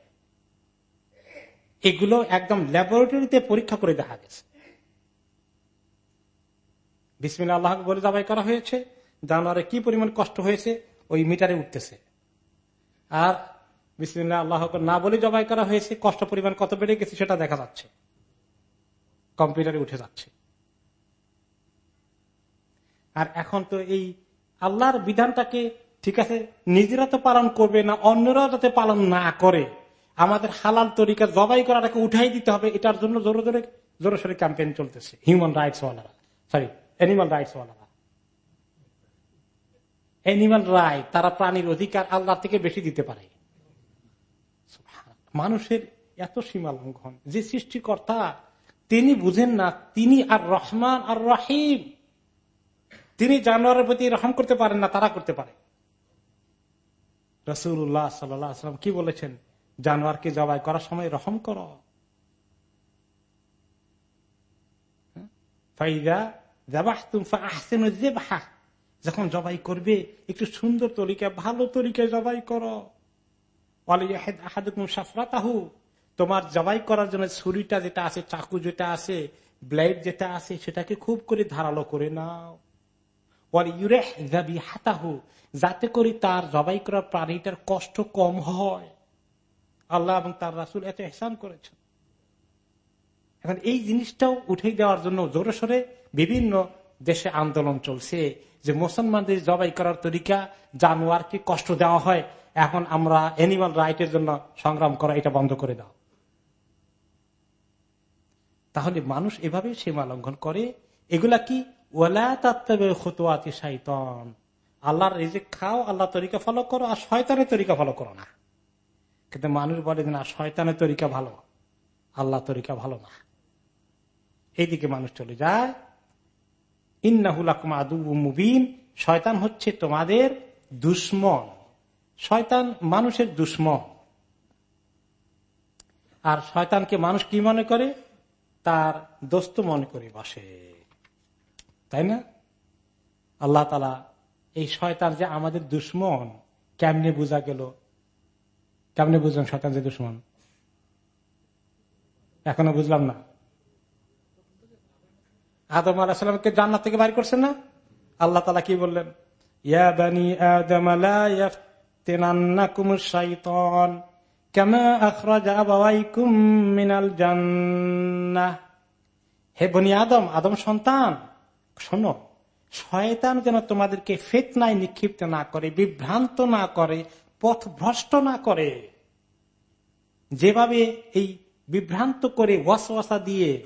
এগুলো একদম ল্যাবরেটরিতে পরীক্ষা করে দেখা গেছে। বিসমিল্লা আল্লাহ বলে দাবাই করা হয়েছে, জানোয়ারে কি পরিমাণ কষ্ট হয়েছে, ওই মিটারে উঠতেছে। আর বিসমিল্লা আল্লাহ না বলে জবাই করা হয়েছে, কষ্ট পরিমাণ কত বেড়ে গেছে সেটা দেখা যাচ্ছে। কম্পিউটারে উঠে যাচ্ছে। আর এখন তো এই আল্লাহর বিধানটাকে, ঠিক আছে, নিজেরা তো পালন করবে না, অন্যরাও যাতে পালন না করে, আমাদের হালাল তরিকা জবাই করাটাকে উঠাই দিতে হবে, এটার জন্য জোরে জোরে জোরে সোরে ক্যাম্পেইন চলতেছে। হিউম্যান রাইটস ওয়ালারা সরি অ্যানিমাল রাইটস ওয়ালারা। অ্যানিমাল রাইট তারা প্রাণীর অধিকার আল্লাহ থেকে বেশি দিতে পারে। মানুষের এত সীমা লঙ্ঘন। যে সৃষ্টিকর্তা তিনি বুঝেন না, তিনি আর রহমান আর রহিম। তিনি জানোয়ারের প্রতি রহম করতে পারেন না, তারা করতে পারে। রসুল্লাহ সাল্লাম কি বলেছেন? জানোয়ারকে জবাই করার সময় রহম কর। যখন জবাই করবে, একটু সুন্দর তরিকা, ভালো তরিকায় জবাই করো। তোমার জবাই করার জন্য ছুরিটা যেটা আছে, চাকু যেটা আছে, ব্লেড যেটা আছে, সেটাকে খুব করে ধারালো করে নাও। হাতাহু। যাতে করে তার জবাই করার প্রাণীটার কষ্ট কম হয়। আল্লাহ এবং তার রাসুল এত এহসান করেছেন। এখন এই জিনিসটাও উঠে দেওয়ার জন্য জোরে সরে বিভিন্ন দেশে আন্দোলন চলছে যে মুসলমানদের জবাই করার তরিকা জানোয়ারকে কষ্ট দেওয়া হয়। এখন আমরা অ্যানিমাল রাইটের জন্য সংগ্রাম করা এটা বন্ধ করে দাও। তাহলে মানুষ এভাবে সীমা লঙ্ঘন করে। এগুলা কি? ওলা আল্লাহর রিজিক খাও, আল্লাহ তরিকা ফলো করো, আর শয়তানের তরিকা ফলো করো না। কিন্তু মানুষ বলে না, শয়তানের তরিকা ভালো আল্লাহ তরিকা ভালো না। এইদিকে মানুষ চলে যায়। ইন্নাহুলাকুম আদু মুবিন। শয়তান হচ্ছে তোমাদের দুশ্মন। শয়তান মানুষের দুশ্মন আর শয়তানকে মানুষ কি মনে করে? তার দোস্ত মনে করে বসে। তাই না? আল্লাহ তালা এই শয়তান যে আমাদের দুশ্মন, কেমনে বোঝা গেল? কেমনে বুঝলাম শয়তান যে দুশ্মন? এখনও বুঝলাম না। আদম আলাহিসামকে জান্নাত থেকে বাইর করছেন না? আল্লাহ তালা কি বললেন? ইয়া বানি আদম হে বনি আদম আদম সন্তান, শোনো, শয়তান যেন তোমাদেরকে ফেতনায় নিক্ষিপ্ত না করে, বিভ্রান্ত না করে পথ ভ্রষ্ট না করে। যেভাবে এই বিভ্রান্ত করে ওয়াসওয়াসা দিয়ে,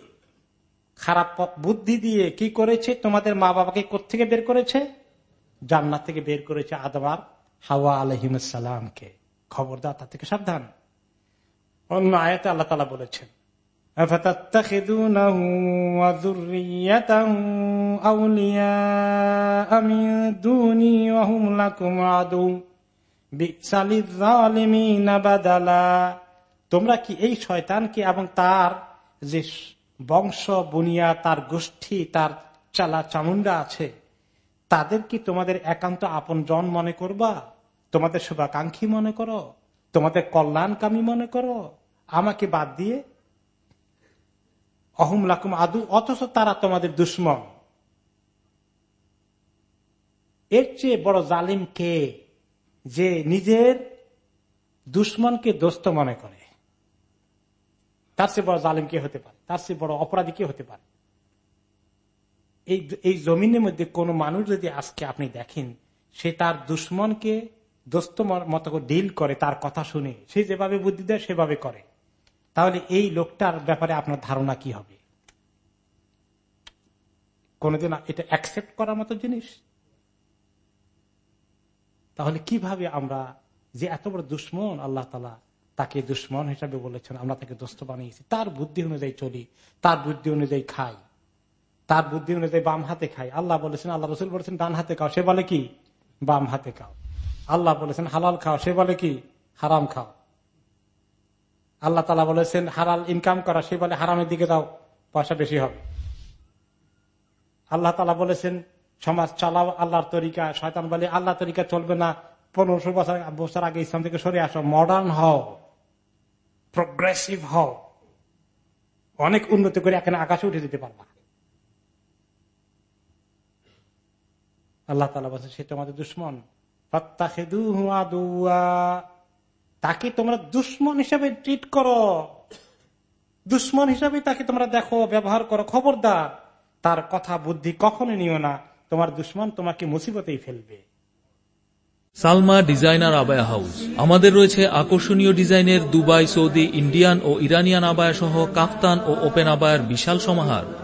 খারাপ পথ বুদ্ধি দিয়ে কি করেছে? তোমাদের মা বাবাকে কোথেকে বের করেছে? জান্নাত থেকে বের করেছে আদবার হাওয়া আলহিমসালামকে খবরদার, তার থেকে সাবধান। অন্য আয়াতে আল্লাহ তালা বলেছেন তোমরা কি এই শয়তানকে এবং তার যে বংশ, বুনিয়া, তার গোষ্ঠী, তার চালা চামুন্ডা আছে, তাদের কি তোমাদের একান্ত আপন জন মনে করবা? তোমাদের শুভাকাঙ্ক্ষী মনে করো? তোমাদের কল্যাণকামী মনে করো? আমাকে বাদ দিয়ে? অহম লাকুম আদু, অথচ তারা তোমাদের দুশ্মন। এর চেয়ে বড় জালিম কে যে নিজের দুশ্মনকে দোস্ত মনে করে? তার চেয়ে বড় জালিম কে হতে পারে? তার চেয়ে বড় অপরাধী কে হতে পারে? এই এই জমিনের মধ্যে কোন মানুষ যদি আজকে আপনি দেখেন, সে তার দুশ্মনকে দোস্ত মতো ডিল করে, তার কথা শুনে। সে যেভাবে বুদ্ধি দেয়, সেভাবে করে। তাহলে এই লোকটার ব্যাপারে আপনার ধারণা কি হবে? কোনদিন এটা অ্যাকসেপ্ট করার মতো জিনিস? তাহলে কীভাবে আমরা যে এত বড় দুশ্মন আল্লাহ তালা তাকে দুশ্মন হিসাবে বলেছেন, আমরা তাকে দোস্ত বানিয়েছি। তার বুদ্ধি অনুযায়ী চলি, তার বুদ্ধি অনুযায়ী খাই, তার বুদ্ধি অনুযায়ী বাম হাতে খাই। আল্লাহ বলেছেন, আল্লাহ রসুল বলেছেন, ডান হাতে খাও। সে বলে কি? বাম হাতে খাও। আল্লাহ বলেছেন, হালাল খাও। সে বলে কি? হারাম খাও। আল্লাহ তালা বলেছেন, হালাল ইনকাম করা, সে বলে হারামের দিকে দাও, পয়সা বেশি হবে। আল্লাহ তালা বলেছেন, সমাজ চালাও আল্লাহর তরিকা। শয়তান বলে আল্লাহ তরিকা চলবে না। পনেরোশো বছর বছর আগে ইসলাম থেকে সরে আসো মডার্ন হও প্রগ্রেসিভ হও। অনেক উন্নতি করে এখানে আকাশে উঠে যেতে পারবা। আল্লাহ তালা বলছে সে তোমাদের দুশ্মন। তাকে তোমরা দুশ্মন হিসাবে ট্রিট করো। দুশ্মন হিসাবে তাকে তোমরা দেখো, ব্যবহার করো। খবরদার, তার কথা বুদ্ধি কখনো নিও না। তোমার দুশ্মন তোমাকে মুসিবতেই ফেলবে। Salma designer abaya house. আমাদের রয়েছে আকর্ষণীয় ডিজাইনের দুবাই, সৌদি, ইন্ডিয়ান ও ইরানিয়ান আবায়া সহ কাফতান ও ওপেন আবায়ার বিশাল সমাহার।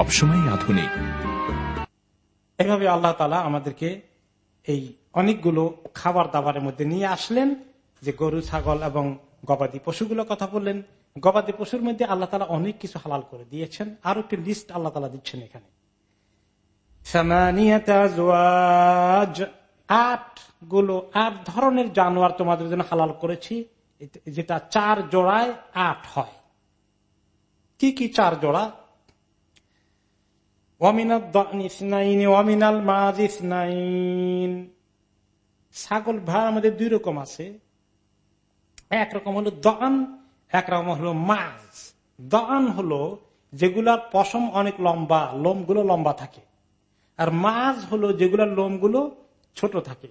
সবসময় আধুনিক। এভাবে আল্লাহ তালা আমাদেরকে এই অনেকগুলো খাবার দাবারের মধ্যে নিয়ে আসলেন, যে গরু, ছাগল এবং গবাদি পশুগুলো কথা বললেন। গবাদি পশুর মধ্যে আল্লাহ তালা অনেক কিছু হালাল করে দিয়েছেন। আরও একটি লিস্ট আল্লাহ তালা দিচ্ছেন এখানে। আটগুলো আট ধরনের জানোয়ার তোমাদের জন্য হালাল করেছি। যেটা চার জোড়ায় আট হয়। কি কি চার জোড়া? ছাগল ভেড়ার মধ্যে দুই রকম আছে। একরকম হলো দান একরকম হলো মাছ। দান হলো যেগুলার পশম অনেক লম্বা, লোমগুলো লম্বা থাকে। আর মাছ হলো যেগুলার লোমগুলো ছোট থাকে।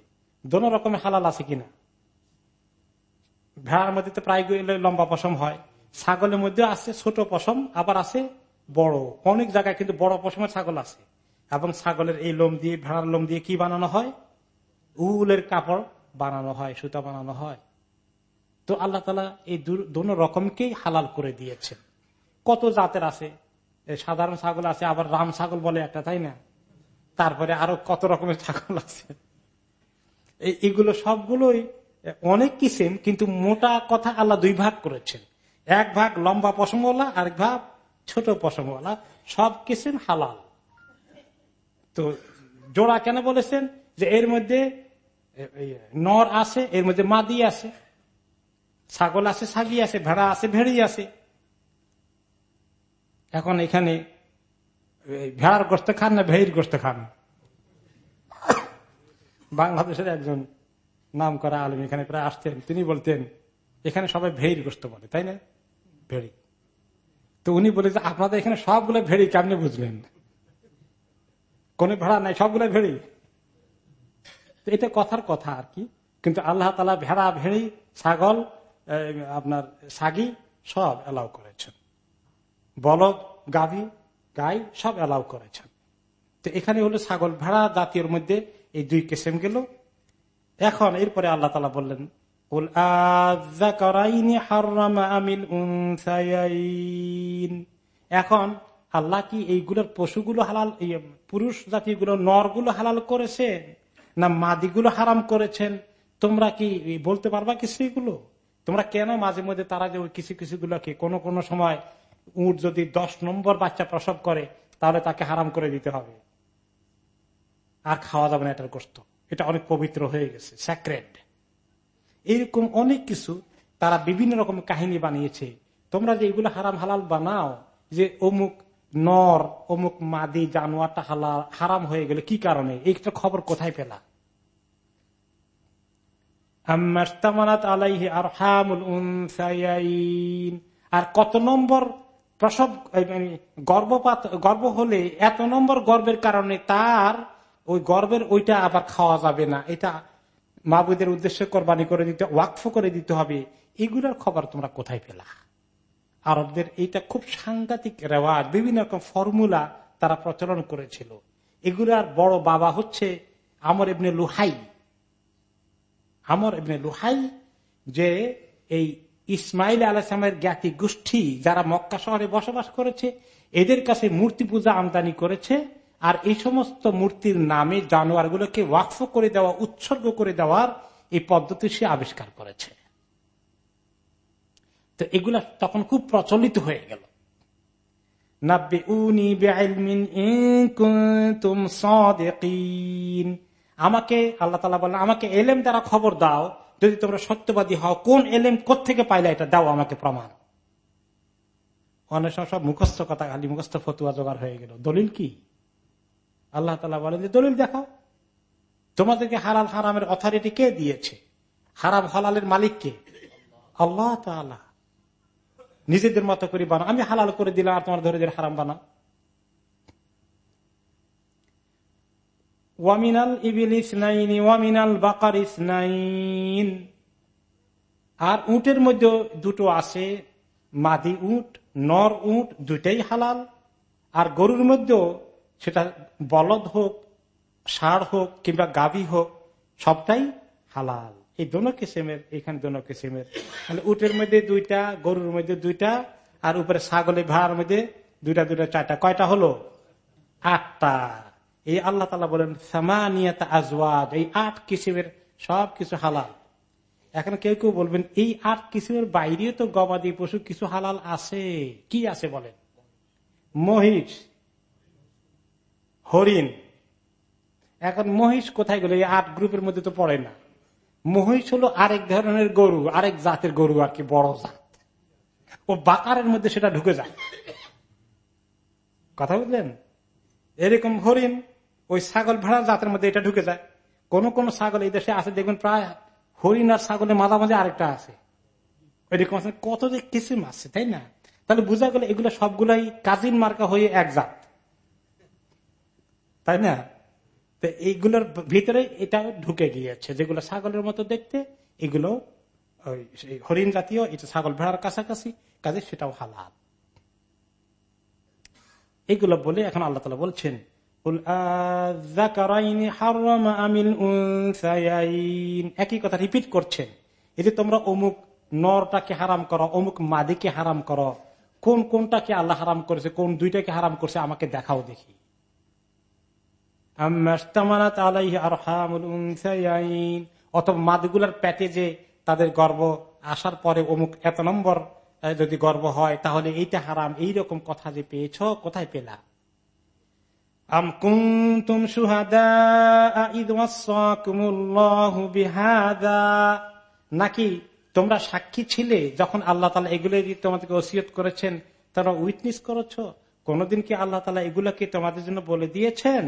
দোনো রকমের হালাল আছে কিনা? ভেড়ার মধ্যে তো প্রায় লম্বা পশম হয়। ছাগলের মধ্যে আছে ছোট পশম, আবার আছে বড়। অনেক জায়গায় কিন্তু বড় পশমের ছাগল আছে। এবং ছাগলের এই লোম দিয়ে, ভেড়ার লোম দিয়ে কি বানানো হয়? উলের কাপড় বানানো হয়, সুতা বানানো হয়। তো আল্লাহ তালা এই দোনো রকমকেই হালাল করে দিয়েছেন। কত জাতের আছে? সাধারণ ছাগল আছে, আবার রাম ছাগল বলে একটা, তাই না? তারপরে আরও কত রকমের ছাগল আছে। এগুলো সবগুলোই অনেক কিসেম কিন্তু মোটা কথা আল্লাহ দুই ভাগ করেছেন। এক ভাগ লম্বা পশমওয়ালা আরেক ভাগ ছোট পশমওয়ালা, সব কিসেম হালাল। তো জোড়া কেন বলেছেন? যে এর মধ্যে নর আছে, এর মধ্যে মাদি আছে, ছাগল আছে, ছাগি আছে, ভেড়া আছে, ভেড়ি আছে। এখন এখানে ভেড়ার গোস্ত খান না ভেড়ির গোস্ত খান? বাংলাদেশের একজন নাম করা আলম এখানে প্রায় আসতেন। তিনি বলতেন, এখানে সবাই ভেড়ির গোস্ত বলে, তাই না? ভেড়ি। তো উনি বলে যে, আপনাদের এখানে সবগুলো ভেড়ি কেমনে বুঝলেন? কোন ভেড়া নাই, সবগুলো ভেড়ি। এটা কথার কথা আর কি। কিন্তু আল্লাহ তালা ভেড়া, ভেড়ি, ছাগল আপনার সাগি সব অ্যালাউ করেছেন। বলদ, গাভী, গাই সব অ্যালাউ করেছেন। তো এখানে হলো ছাগল, ভেড়া জাতীয় মধ্যে এই দুই কেসেম গেল। এখন এরপরে আল্লাহ তালা বললেন এখন আল্লাহ কি এইগুলোর পশুগুলো হালাল পুরুষ জাতিগুলো নরগুলো হালাল করেছেন না মাদিগুলো হারাম করেছেন? তোমরা কি বলতে পারবা কিছু এগুলো তোমরা কেন মাঝে মধ্যে তারা যে কিছু কিছু গুলোকে কোনো কোনো সময় উট যদি দশ নম্বর বাচ্চা প্রসব করে, তাহলে তাকে হারাম করে দিতে হবে। আর খাওয়া যাবে না এটার কষ্ট এটা অনেক পবিত্র হয়ে গেছে স্যাক্রেড এরকম অনেক কিছু তারা বিভিন্ন রকম কাহিনী বানিয়েছে। তোমরা যে এগুলো হারাম হালাল বানাও, যে অমুক নর, অমুক মাদি, জানোয়ারটা হালাল, হারাম হয়ে গেলে কি কারণে? এইটা খবর কোথায় পেলা? আর কত নম্বর প্রসব গর্ভপাত গর্ব হলে এত নম্বর গর্বের কারণে তার ওই গর্বের ওইটা আবার খাওয়া যাবে না। এটা মাবুদের উদ্দেশ্যে কোরবানি করে দিতে, ওয়াকফ করে দিতে হবে। এগুলোর খবর তোমরা কোথায় পেলা? আরবদের এইটা খুব সাংঘাতিক রেওয়াজ, বিভিন্ন রকম ফর্মুলা তারা প্রচলন করেছিল। এগুলার বড় বাবা হচ্ছে আমর এমনি লুহাই। আমর এমনি লুহাই যে এই ইসমাইল আলাহামের জ্ঞাতি গোষ্ঠী যারা মক্কা শহরে বসবাস করেছে, এদের কাছে মূর্তি পূজা আমদানি করেছে। আর এই সমস্ত মূর্তির নামে জানোয়ারগুলোকে ওয়াকফ করে দেওয়া, উৎসর্গ করে দেওয়ার এই পদ্ধতি সে আবিষ্কার করেছে। তো এগুলা তখন খুব প্রচলিত হয়ে গেল। আমাকে, আল্লাহ তালা বলেন, আমাকে এলেম দ্বারা খবর দাও। যদি তোমরা সত্যবাদী হও, কোন এলেম কোথেকে পাইলে এটা দাও আমাকে প্রমাণ। অনেক সময় সব মুখস্থ কথা, খালি মুখস্থ ফতুয়া জোগাড় হয়ে গেল। দলিল কি? আল্লাহ তালা বলেন যে, দলিল দেখাও। তোমাদেরকে হারাল হারামের অথরিটি কে দিয়েছে? হারাম হালালের মালিক কে? আল্লাহ তালা নিজেদের মতো করে বানা আমি হালাল করে দিলাম আর তোমার ধরে ধরে হারাম বানা ওয়ামিনাল ইবিল ইসনাইন ওয়ামিনাল বাকার ইসনাইন। আর উটের মধ্যে দুটো আছে, মাদি উট, নর উট, দুইটাই হালাল। আর গরুর মধ্যেও সেটা বলদ হোক, ষাড় হোক কিংবা গাভী হোক, সবটাই হালাল। এই দোনো কিসেমের, এখানে দোনো কিসেমের। মানে উটের মধ্যে দুইটা, গরুর মধ্যে দুইটা, আর উপরে ছাগলের ভাড়ার মধ্যে দুইটা দুইটা, চারটা। কয়টা হলো? আটটা। এই আল্লাহ তালা বলেন, সামানিয়াত আজওয়াজ। এই আট কিসিমের সব কিছু হালাল। এখন কেউ কেউ বলবেন, এই আট কিসিমের বাইরেও তো গবাদি পশু কিছু হালাল আছে? কি আছে বলেন? মহিষ। হরিণ। এখন মহিষ কোথায় গেল? এই আট গ্রুপের মধ্যে তো পড়ে না। মহিষ হলো আরেক ধরনের গরু, আরেক জাতের গরু আর কি, বড় জাত। ও বাকারের মধ্যে সেটা ঢুকে যায়। কথা বুঝলেন? এরকম হরিণ, ওই ছাগল ভেড়া জাতের মধ্যে এটা ঢুকে যায়। কোন কোন ছাগল এই দেশে আছে, দেখবেন প্রায় হরিণ আর ছাগলের মাঝামাঝি আরেকটা আছে। আছে। কত যে কিসিম আছে, তাই না? তাহলে বোঝা গেল এগুলো সবগুলাই কাজিন মার্কা হয়ে এক জাত। তাই না? তো এইগুলোর ভিতরে এটা ঢুকে গিয়েছে। যেগুলো ছাগলের মতো দেখতে, এগুলো হরিণ জাতীয়, এটা ছাগল ভেড়ার কাছাকাছি, কাজে সেটাও হালাল। এইগুলো বলে এখন আল্লাহ তালা বলছেন একই কথা রিপিট করছেন তোমরা অমুক নরটাকে হারাম করো, অমুক মাদিকে হারাম করো, কোন কোনটাকে আল্লাহ হারাম করেছে, কোন দুইটাকে হারাম করছে আমাকে দেখাও দেখি। অথবা মাদগুলার পেটে যে তাদের গর্ব আসার পরে অমুক এত নম্বর যদি গর্ব হয়, তাহলে এইটা হারাম এই রকম কথা যে পেয়েছ, কোথায় পেলা? আম সুহাদা নাকি তোমরা সাক্ষী ছিলে যখন আল্লাহ তালা এগুলো তোমাদেরকে ওসিয়ত করেছেন? তারা উইটনেস করেছ? কোনদিন কি আল্লাহ তালা এগুলোকে তোমাদের জন্য বলে দিয়েছেন?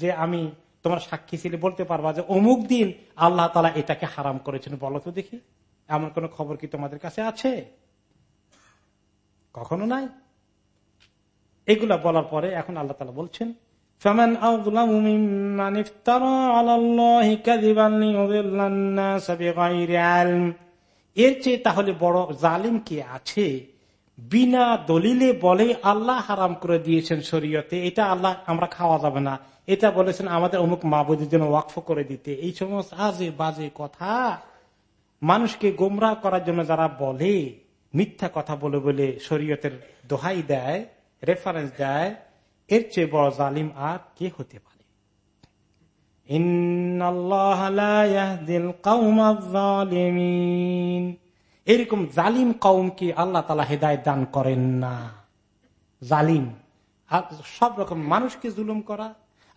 যে আমি তোমার সাক্ষী ছিলে, বলতে পারবা যে অমুক দিন আল্লাহ তালা এটাকে হারাম করেছেন, বলো তো দেখি। এমন কোন খবর কি তোমাদের কাছে আছে? কখনো নাই? এগুলা বলার পরে এখন আল্লাহ তালা বলছেন এর চেয়ে তাহলে বড় জালিম কি আছে? বিনা দলিলে বলে আল্লাহ হারাম করে দিয়েছেন শরীয়তে, এটা আল্লাহ, আমরা খাওয়া যাবে না। এটা বলেছেন আমাদের অমুক মাবুদের জন্য ওয়াকফ করে দিতে। এই সমস্ত আজে বাজে কথা মানুষকে গোমরা করার জন্য যারা বলে, মিথ্যা কথা বলে বলে শরীয়তের দোহাই দেয় রেফারেন্স দেয়, এর চেয়ে বড় জালিম আর কে হতে পারে? এরকম জালিম কৌমকে আল্লাহ তালা হেদায় দান করেন না। জালিম। সব রকম মানুষকে জুলুম করা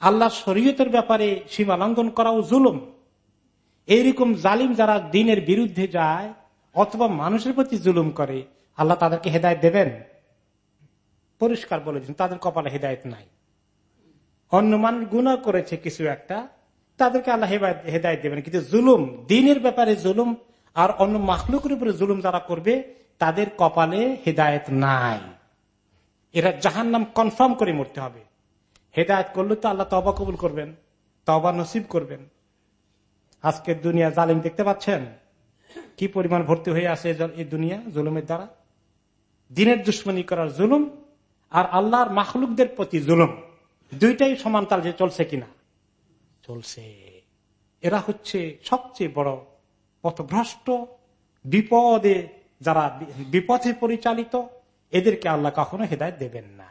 আল্লাহ শরীয়তের ব্যাপারে সীমা লঙ্ঘন করাও জুলুম। এইরকম জালিম যারা দিনের বিরুদ্ধে যায় অথবা মানুষের প্রতি জুলুম করে, আল্লাহ তাদেরকে হেদায়ত দেবেন। পরিষ্কার বলে দিন, তাদের কপালে হেদায়ত নাই। অন্য মানুষ গুণা করেছে কিছু একটা, তাদেরকে আল্লাহ হেদায়ত দেবেন। কিন্তু জুলুম, দিনের ব্যাপারে জুলুম আর অন্য মাখলুকের উপরে জুলুম যারা করবে, তাদের কপালে হেদায়ত নাই। এরা জাহান নাম কনফার্ম করে মরতে হবে। হেদায়ত করলে তো আল্লাহ তবা কবুল করবেন তবা নসিব করবেন। আজকের দুনিয়া জালিম দেখতে পাচ্ছেন? কি পরিমাণ ভর্তি হয়ে আছে এই দুনিয়া জুলুমের দ্বারা? দিনের দুশ্মনী করার জুলুম আর আল্লাহর মাহলুকদের প্রতি জুলুম। দুইটাই সমান তাল যে চলছে কিনা? চলছে। এরা হচ্ছে সবচেয়ে বড় পথভ্রষ্ট, বিপদে যারা বিপথে পরিচালিত, এদেরকে আল্লাহ কখনো হেদায়ত দেবেন না।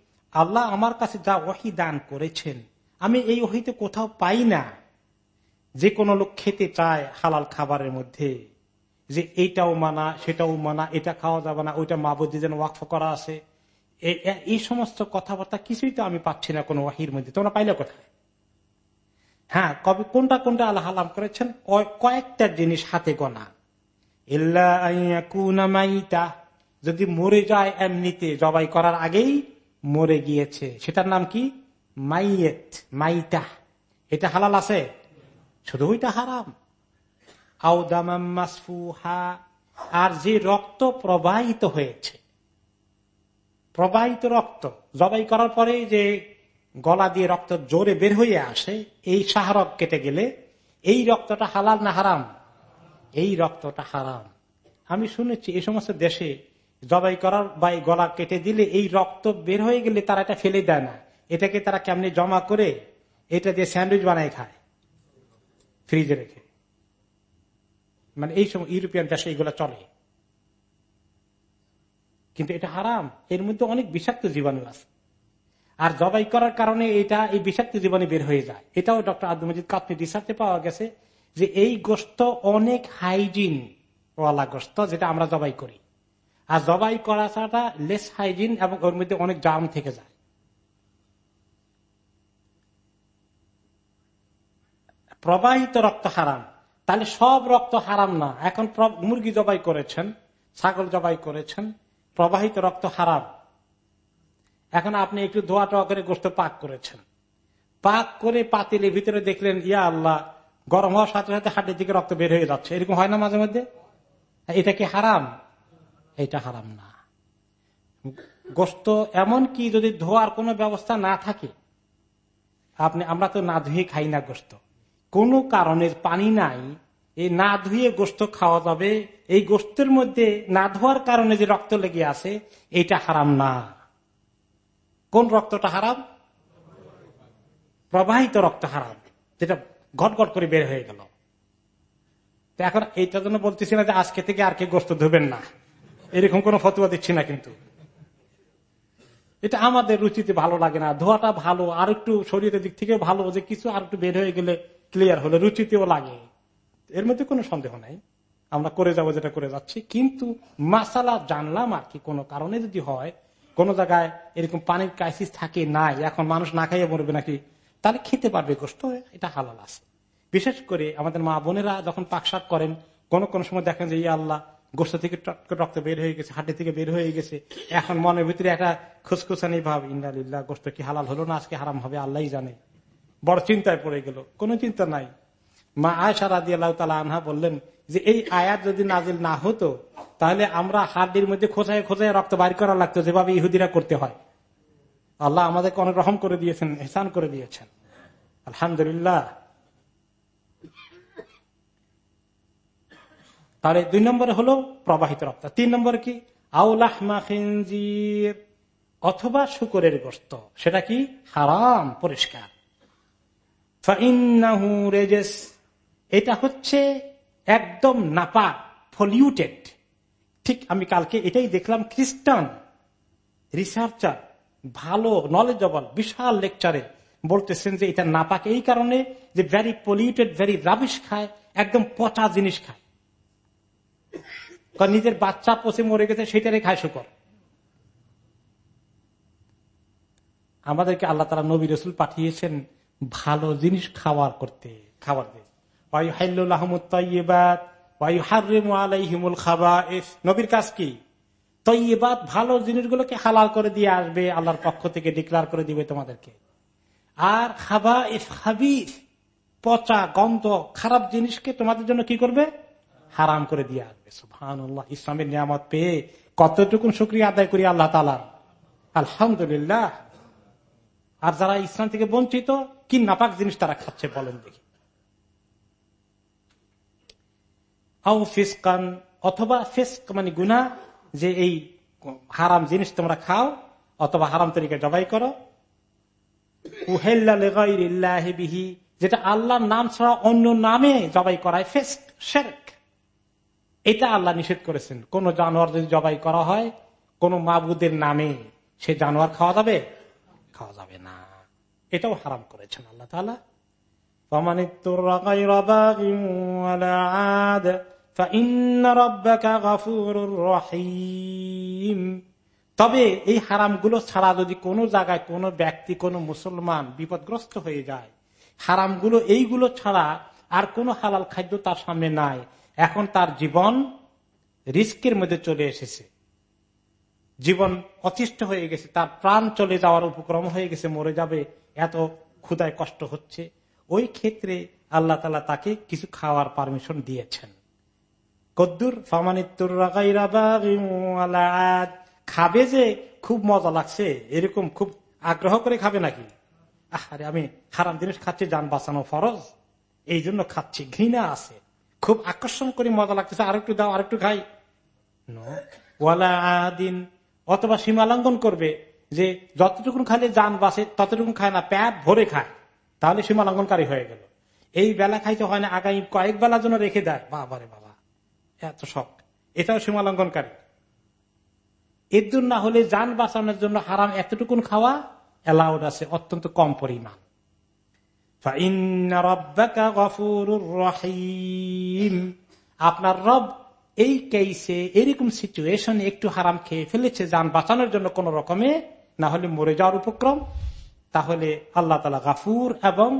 আল্লাহ আমার কাছে যা ওহি দান করেছেন, আমি এই ওহিতে কোথাও পাই না। যে কোনো লোক খেতে চায় হালাল খাবারের মধ্যে, যে এইটাও মানা, সেটাও মানা, এটা খাওয়া যাবে না, ওইটা মাবুদি যেন ওয়াকফ করা আছে। এই সমস্ত কথাবার্তা কিছুই তো আমি পাচ্ছি না কোনো ওয়াহির মধ্যে। তোমরা পাইলে কোথায়? হ্যাঁ কবে, কোনটা কোনটা আল্লাহ হালাম করেছেন? কয়েকটা জিনিস হাতে গোনা। ইল্লা যদি মরে যায় এমনিতে জবাই করার আগেই মরে গিয়েছে। সেটার নাম কি? মাইয়েত মাইটা এটা হালাল আছে? শুধু ওইটা হারাম। আউদামাসফুহা আর যে রক্ত প্রবাহিত হয়েছে, প্রবাহিত রক্ত, জবাই করার পরে যে গলা দিয়ে রক্ত জোরে বের হয়ে আসে, এই সাহারক কেটে গেলে এই রক্তটা হালাল না হারাম? এই রক্তটা হারাম। আমি শুনেছি এই সমস্ত দেশে জবাই করার বা গলা কেটে দিলে এই রক্ত বের হয়ে গেলে তারা এটা ফেলে দেয় না। এটাকে তারা কেমনি জমা করে? এটা দিয়ে স্যান্ডউইচ বানায় খায়। ফ্রিজে রেখে। মানে এই সময় ইউরোপিয়ান দেশে এইগুলো চলে। কিন্তু এটা হারাম। এর মধ্যে অনেক বিষাক্ত জীবাণু আছে। আর জবাই করার কারণে এটা, এই বিষাক্ত জীবাণু বের হয়ে যায়। এটাও ডক্টর আব্দুল মজিদ কাপনি রিসার্চে পাওয়া গেছে যে এই গোস্ত অনেক হাইজিন ওয়ালা গোস্ত যেটা আমরা জবাই করি। আর জবাই করা ছাড়া লেস হাইজিন এবং ওর মধ্যে অনেক জাম থেকে যায়। প্রবাহিত রক্ত হারাম। তাহলে সব রক্ত হারাম না। এখন মুরগি জবাই করেছেন, ছাগল জবাই করেছেন, প্রবাহিত রক্ত হারাম। এখন আপনি একটু ধোয়া টোয়া করে গোস্ত পাক করেছেন। পাক করে পাতিলের ভিতরে দেখলেন, ইয়া আল্লাহ, গরম হওয়ার সাথে সাথে হাটের দিকে রক্ত বের হয়ে যাচ্ছে। এরকম হয় না মাঝে মধ্যে? এটা কি হারাম? এটা হারাম না। গোস্ত এমন কি যদি ধোয়ার কোনো ব্যবস্থা না থাকে? আপনি, আমরা তো না ধুয়ে খাই না গোস্ত। কোনো কারণের পানি নাই, এই না ধুয়ে গোস্ত খাওয়া যাবে, এই গোস্তের মধ্যে না ধোয়ার কারণে যে রক্ত লেগে আছে, এটা হারাম না। কোন রক্তটা হারাম? প্রবাহিত রক্ত হারাম, যেটা ঘট ঘট করে বের হয়ে গেল। এখন এইটার জন্য বলতেছি না যে আজকে থেকে আর কে গোস্ত ধুবেন না। এরকম কোন ফতুয়া দিচ্ছি না কিন্তু। এটা আমাদের রুচিতে ভালো লাগে না। ধোয়াটা ভালো, আর একটু শরীরের দিক থেকে ভালো, যে কিছু আর একটু বের হয়ে গেলে ক্লিয়ার হলে রুচিতেও লাগে। এর মধ্যে কোনো সন্দেহ নাই। আমরা করে যাব যেটা করে যাচ্ছি। কিন্তু মাসালা জানলাম আর কি কোনো কারণে যদি হয়, কোন জায়গায় এরকম পানির ক্রাইসিস থাকে নাই, এখন মানুষ না খাইয়ে মরবে নাকি, তাহলে খেতে পারবে গোষ্ঠ এটা হালাল আছে। বিশেষ করে আমাদের মা বোনেরা যখন পাকশাক করেন, কোন কোন সময় দেখেন যে, ইয়া আল্লাহ গোষ্ঠ থেকে রক্ত বের হয়ে গেছে, হাড্ডি থেকে বের হয়ে গেছে। এখন মনের ভিতরে একটা খুসখুসানি ভাব ইন্দালিল্লাহ গোষ্ঠ কি হালাল হলো না আজকে হারাম হবে আল্লাহ জানে। বড় চিন্তায় পড়ে গেল, কোনো চিন্তা নাই। মা আয়সা রাজি আল্লাহ তালা আনহা বললেন যে, এই আয়াত যদি নাজিল না হতো, তাহলে আমরা হাড্ডির মধ্যে খোঁচায় খোঁচায় রক্ত বাইর করা লাগতো, যেভাবে ইহুদিরা করতে হয়। আল্লাহ আমাদেরকে অনেক রহম করে দিয়েছেন, এহসান করে দিয়েছেন। আলহামদুলিল্লাহ। তাহলে দুই নম্বরে হলো প্রবাহিত রক্ত তিন নম্বরে কি? আউলাহ খিনজির। অথবা শুকরের গোস্ত। সেটা কি? হারাম, পরিষ্কার। এটা হচ্ছে একদম নাপা ফলিউটেড ঠিক আমি কালকে এটাই দেখলাম খ্রিস্টান রিসার্চার, ভালো নলেজেবল বিশাল লেকচারে বলতেছেন যে এটা নাপাক এই কারণে যে ভ্যারি পলিউটেড ভ্যারি রাবিশ খায়, একদম পচা জিনিস খায়। নিজের বাচ্চা পচে মরে গেছে সেটারে খায় শুকর। আমাদেরকে আল্লাহ তালা নবী রসুল পাঠিয়েছেন ভালো জিনিস খাওয়ার করতে, খাবার নবীর কাজ কি? তৈবাদ ভালো জিনিসগুলোকে হালাল করে দিয়ে আসবে, আল্লাহর পক্ষ থেকে ডিক্লার করে দিবে তোমাদেরকে। আর খাবা ইস পচা, গন্ধ, খারাপ জিনিসকে তোমাদের জন্য কি করবে? হারাম করে দিয়ে আসবে। সুহানুল্লাহ ইসলামের নিয়ামত পেয়ে কতটুকুন শুক্রিয়া আদায় করি আল্লাহ তালা আলহামদুলিল্লাহ। আর যারা ইসলাম থেকে বঞ্চিত, কি নাপাক জিনিস তারা খাচ্ছে বলেন দেখি। অথবা ফিস্ক মানে গুনা যে এই হারাম জিনিস তোমরা খাও, অথবা হারাম তরিকে জবাই করো। বিহি, যেটা আল্লাহর নাম ছাড়া অন্য নামে জবাই করায় ফেস্ক, শেরেক। এটা আল্লাহ নিষেধ করেছেন। কোন জানোয়ার যদি জবাই করা হয়, কোন মাবুদের নামে সে জানোয়ার খাওয়া যাবে? খাওয়া যাবে না। এটাও হারাম করেছেন আল্লাহ তালা তবে এই হারামগুলো ছাড়া যদি কোনো জায়গায় কোনো ব্যক্তি, কোনো মুসলমান বিপদগ্রস্ত হয়ে যায়, হারামগুলো এইগুলো ছাড়া আর কোনো হালাল খাদ্য তার সামনে নাই। এখন তার জীবন রিস্কের মধ্যে চলে এসেছে। জীবন অতিষ্ঠ হয়ে গেছে, তার প্রাণ চলে যাওয়ার উপক্রম হয়ে গেছে, মরে যাবে, এত ক্ষুদায় কষ্ট হচ্ছে। ওই ক্ষেত্রে আল্লাহ তালা তাকে কিছু খাওয়ার পারমিশন দিয়েছেন। কদ্দুর ফামানিত্তুর খাবে যে, খুব মজা লাগছে, এরকম খুব আগ্রহ করে খাবে নাকি? আরে আমি হারাম জিনিস খাচ্ছি, যান বাঁচানো ফরজ। এই জন্য খাচ্ছি, ঘৃণা আছে। খুব আকর্ষণ করে মজা লাগতেছে আরেকটু দাও আরেকটু খাই। দিন অথবা সীমালঙ্ঘন করবে যে যতটুকুন খাইলে যান বাসে ততটুকুন খায় না প্যাট ভরে খায়। তাহলে সীমালঙ্ঘনকারী হয়ে গেল। এই বেলা খাইতে হয় না আগামী কয়েক বেলার জন্য রেখে দেয়। বাবারে বাবা এত শখ। এটাও সীমালঙ্ঘনকারী এর জন্য না হলে যান বাঁচানোর জন্য হারাম এতটুকুন খাওয়া অ্যালাউড আছে অত্যন্ত কম পরিমাণ। আপনার রব এই কেসে এরকম সিচুয়েশন একটু হারাম খেয়ে ফেলেছে, যান বাঁচানোর জন্য কোন রকমে, না হলে মরে যাওয়ার উপক্রম। তাহলে আল্লাহ তালা গাফুর এবং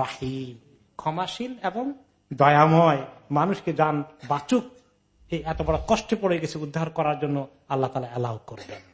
রাহিম, ক্ষমাশীল এবং দয়াময় মানুষকে যান বাঁচুক। এই এত বড় কষ্টে পড়ে গেছে উদ্ধার করার জন্য আল্লাহ তালা অ্যালাউ করবেন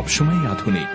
সবসময় আধুনিক।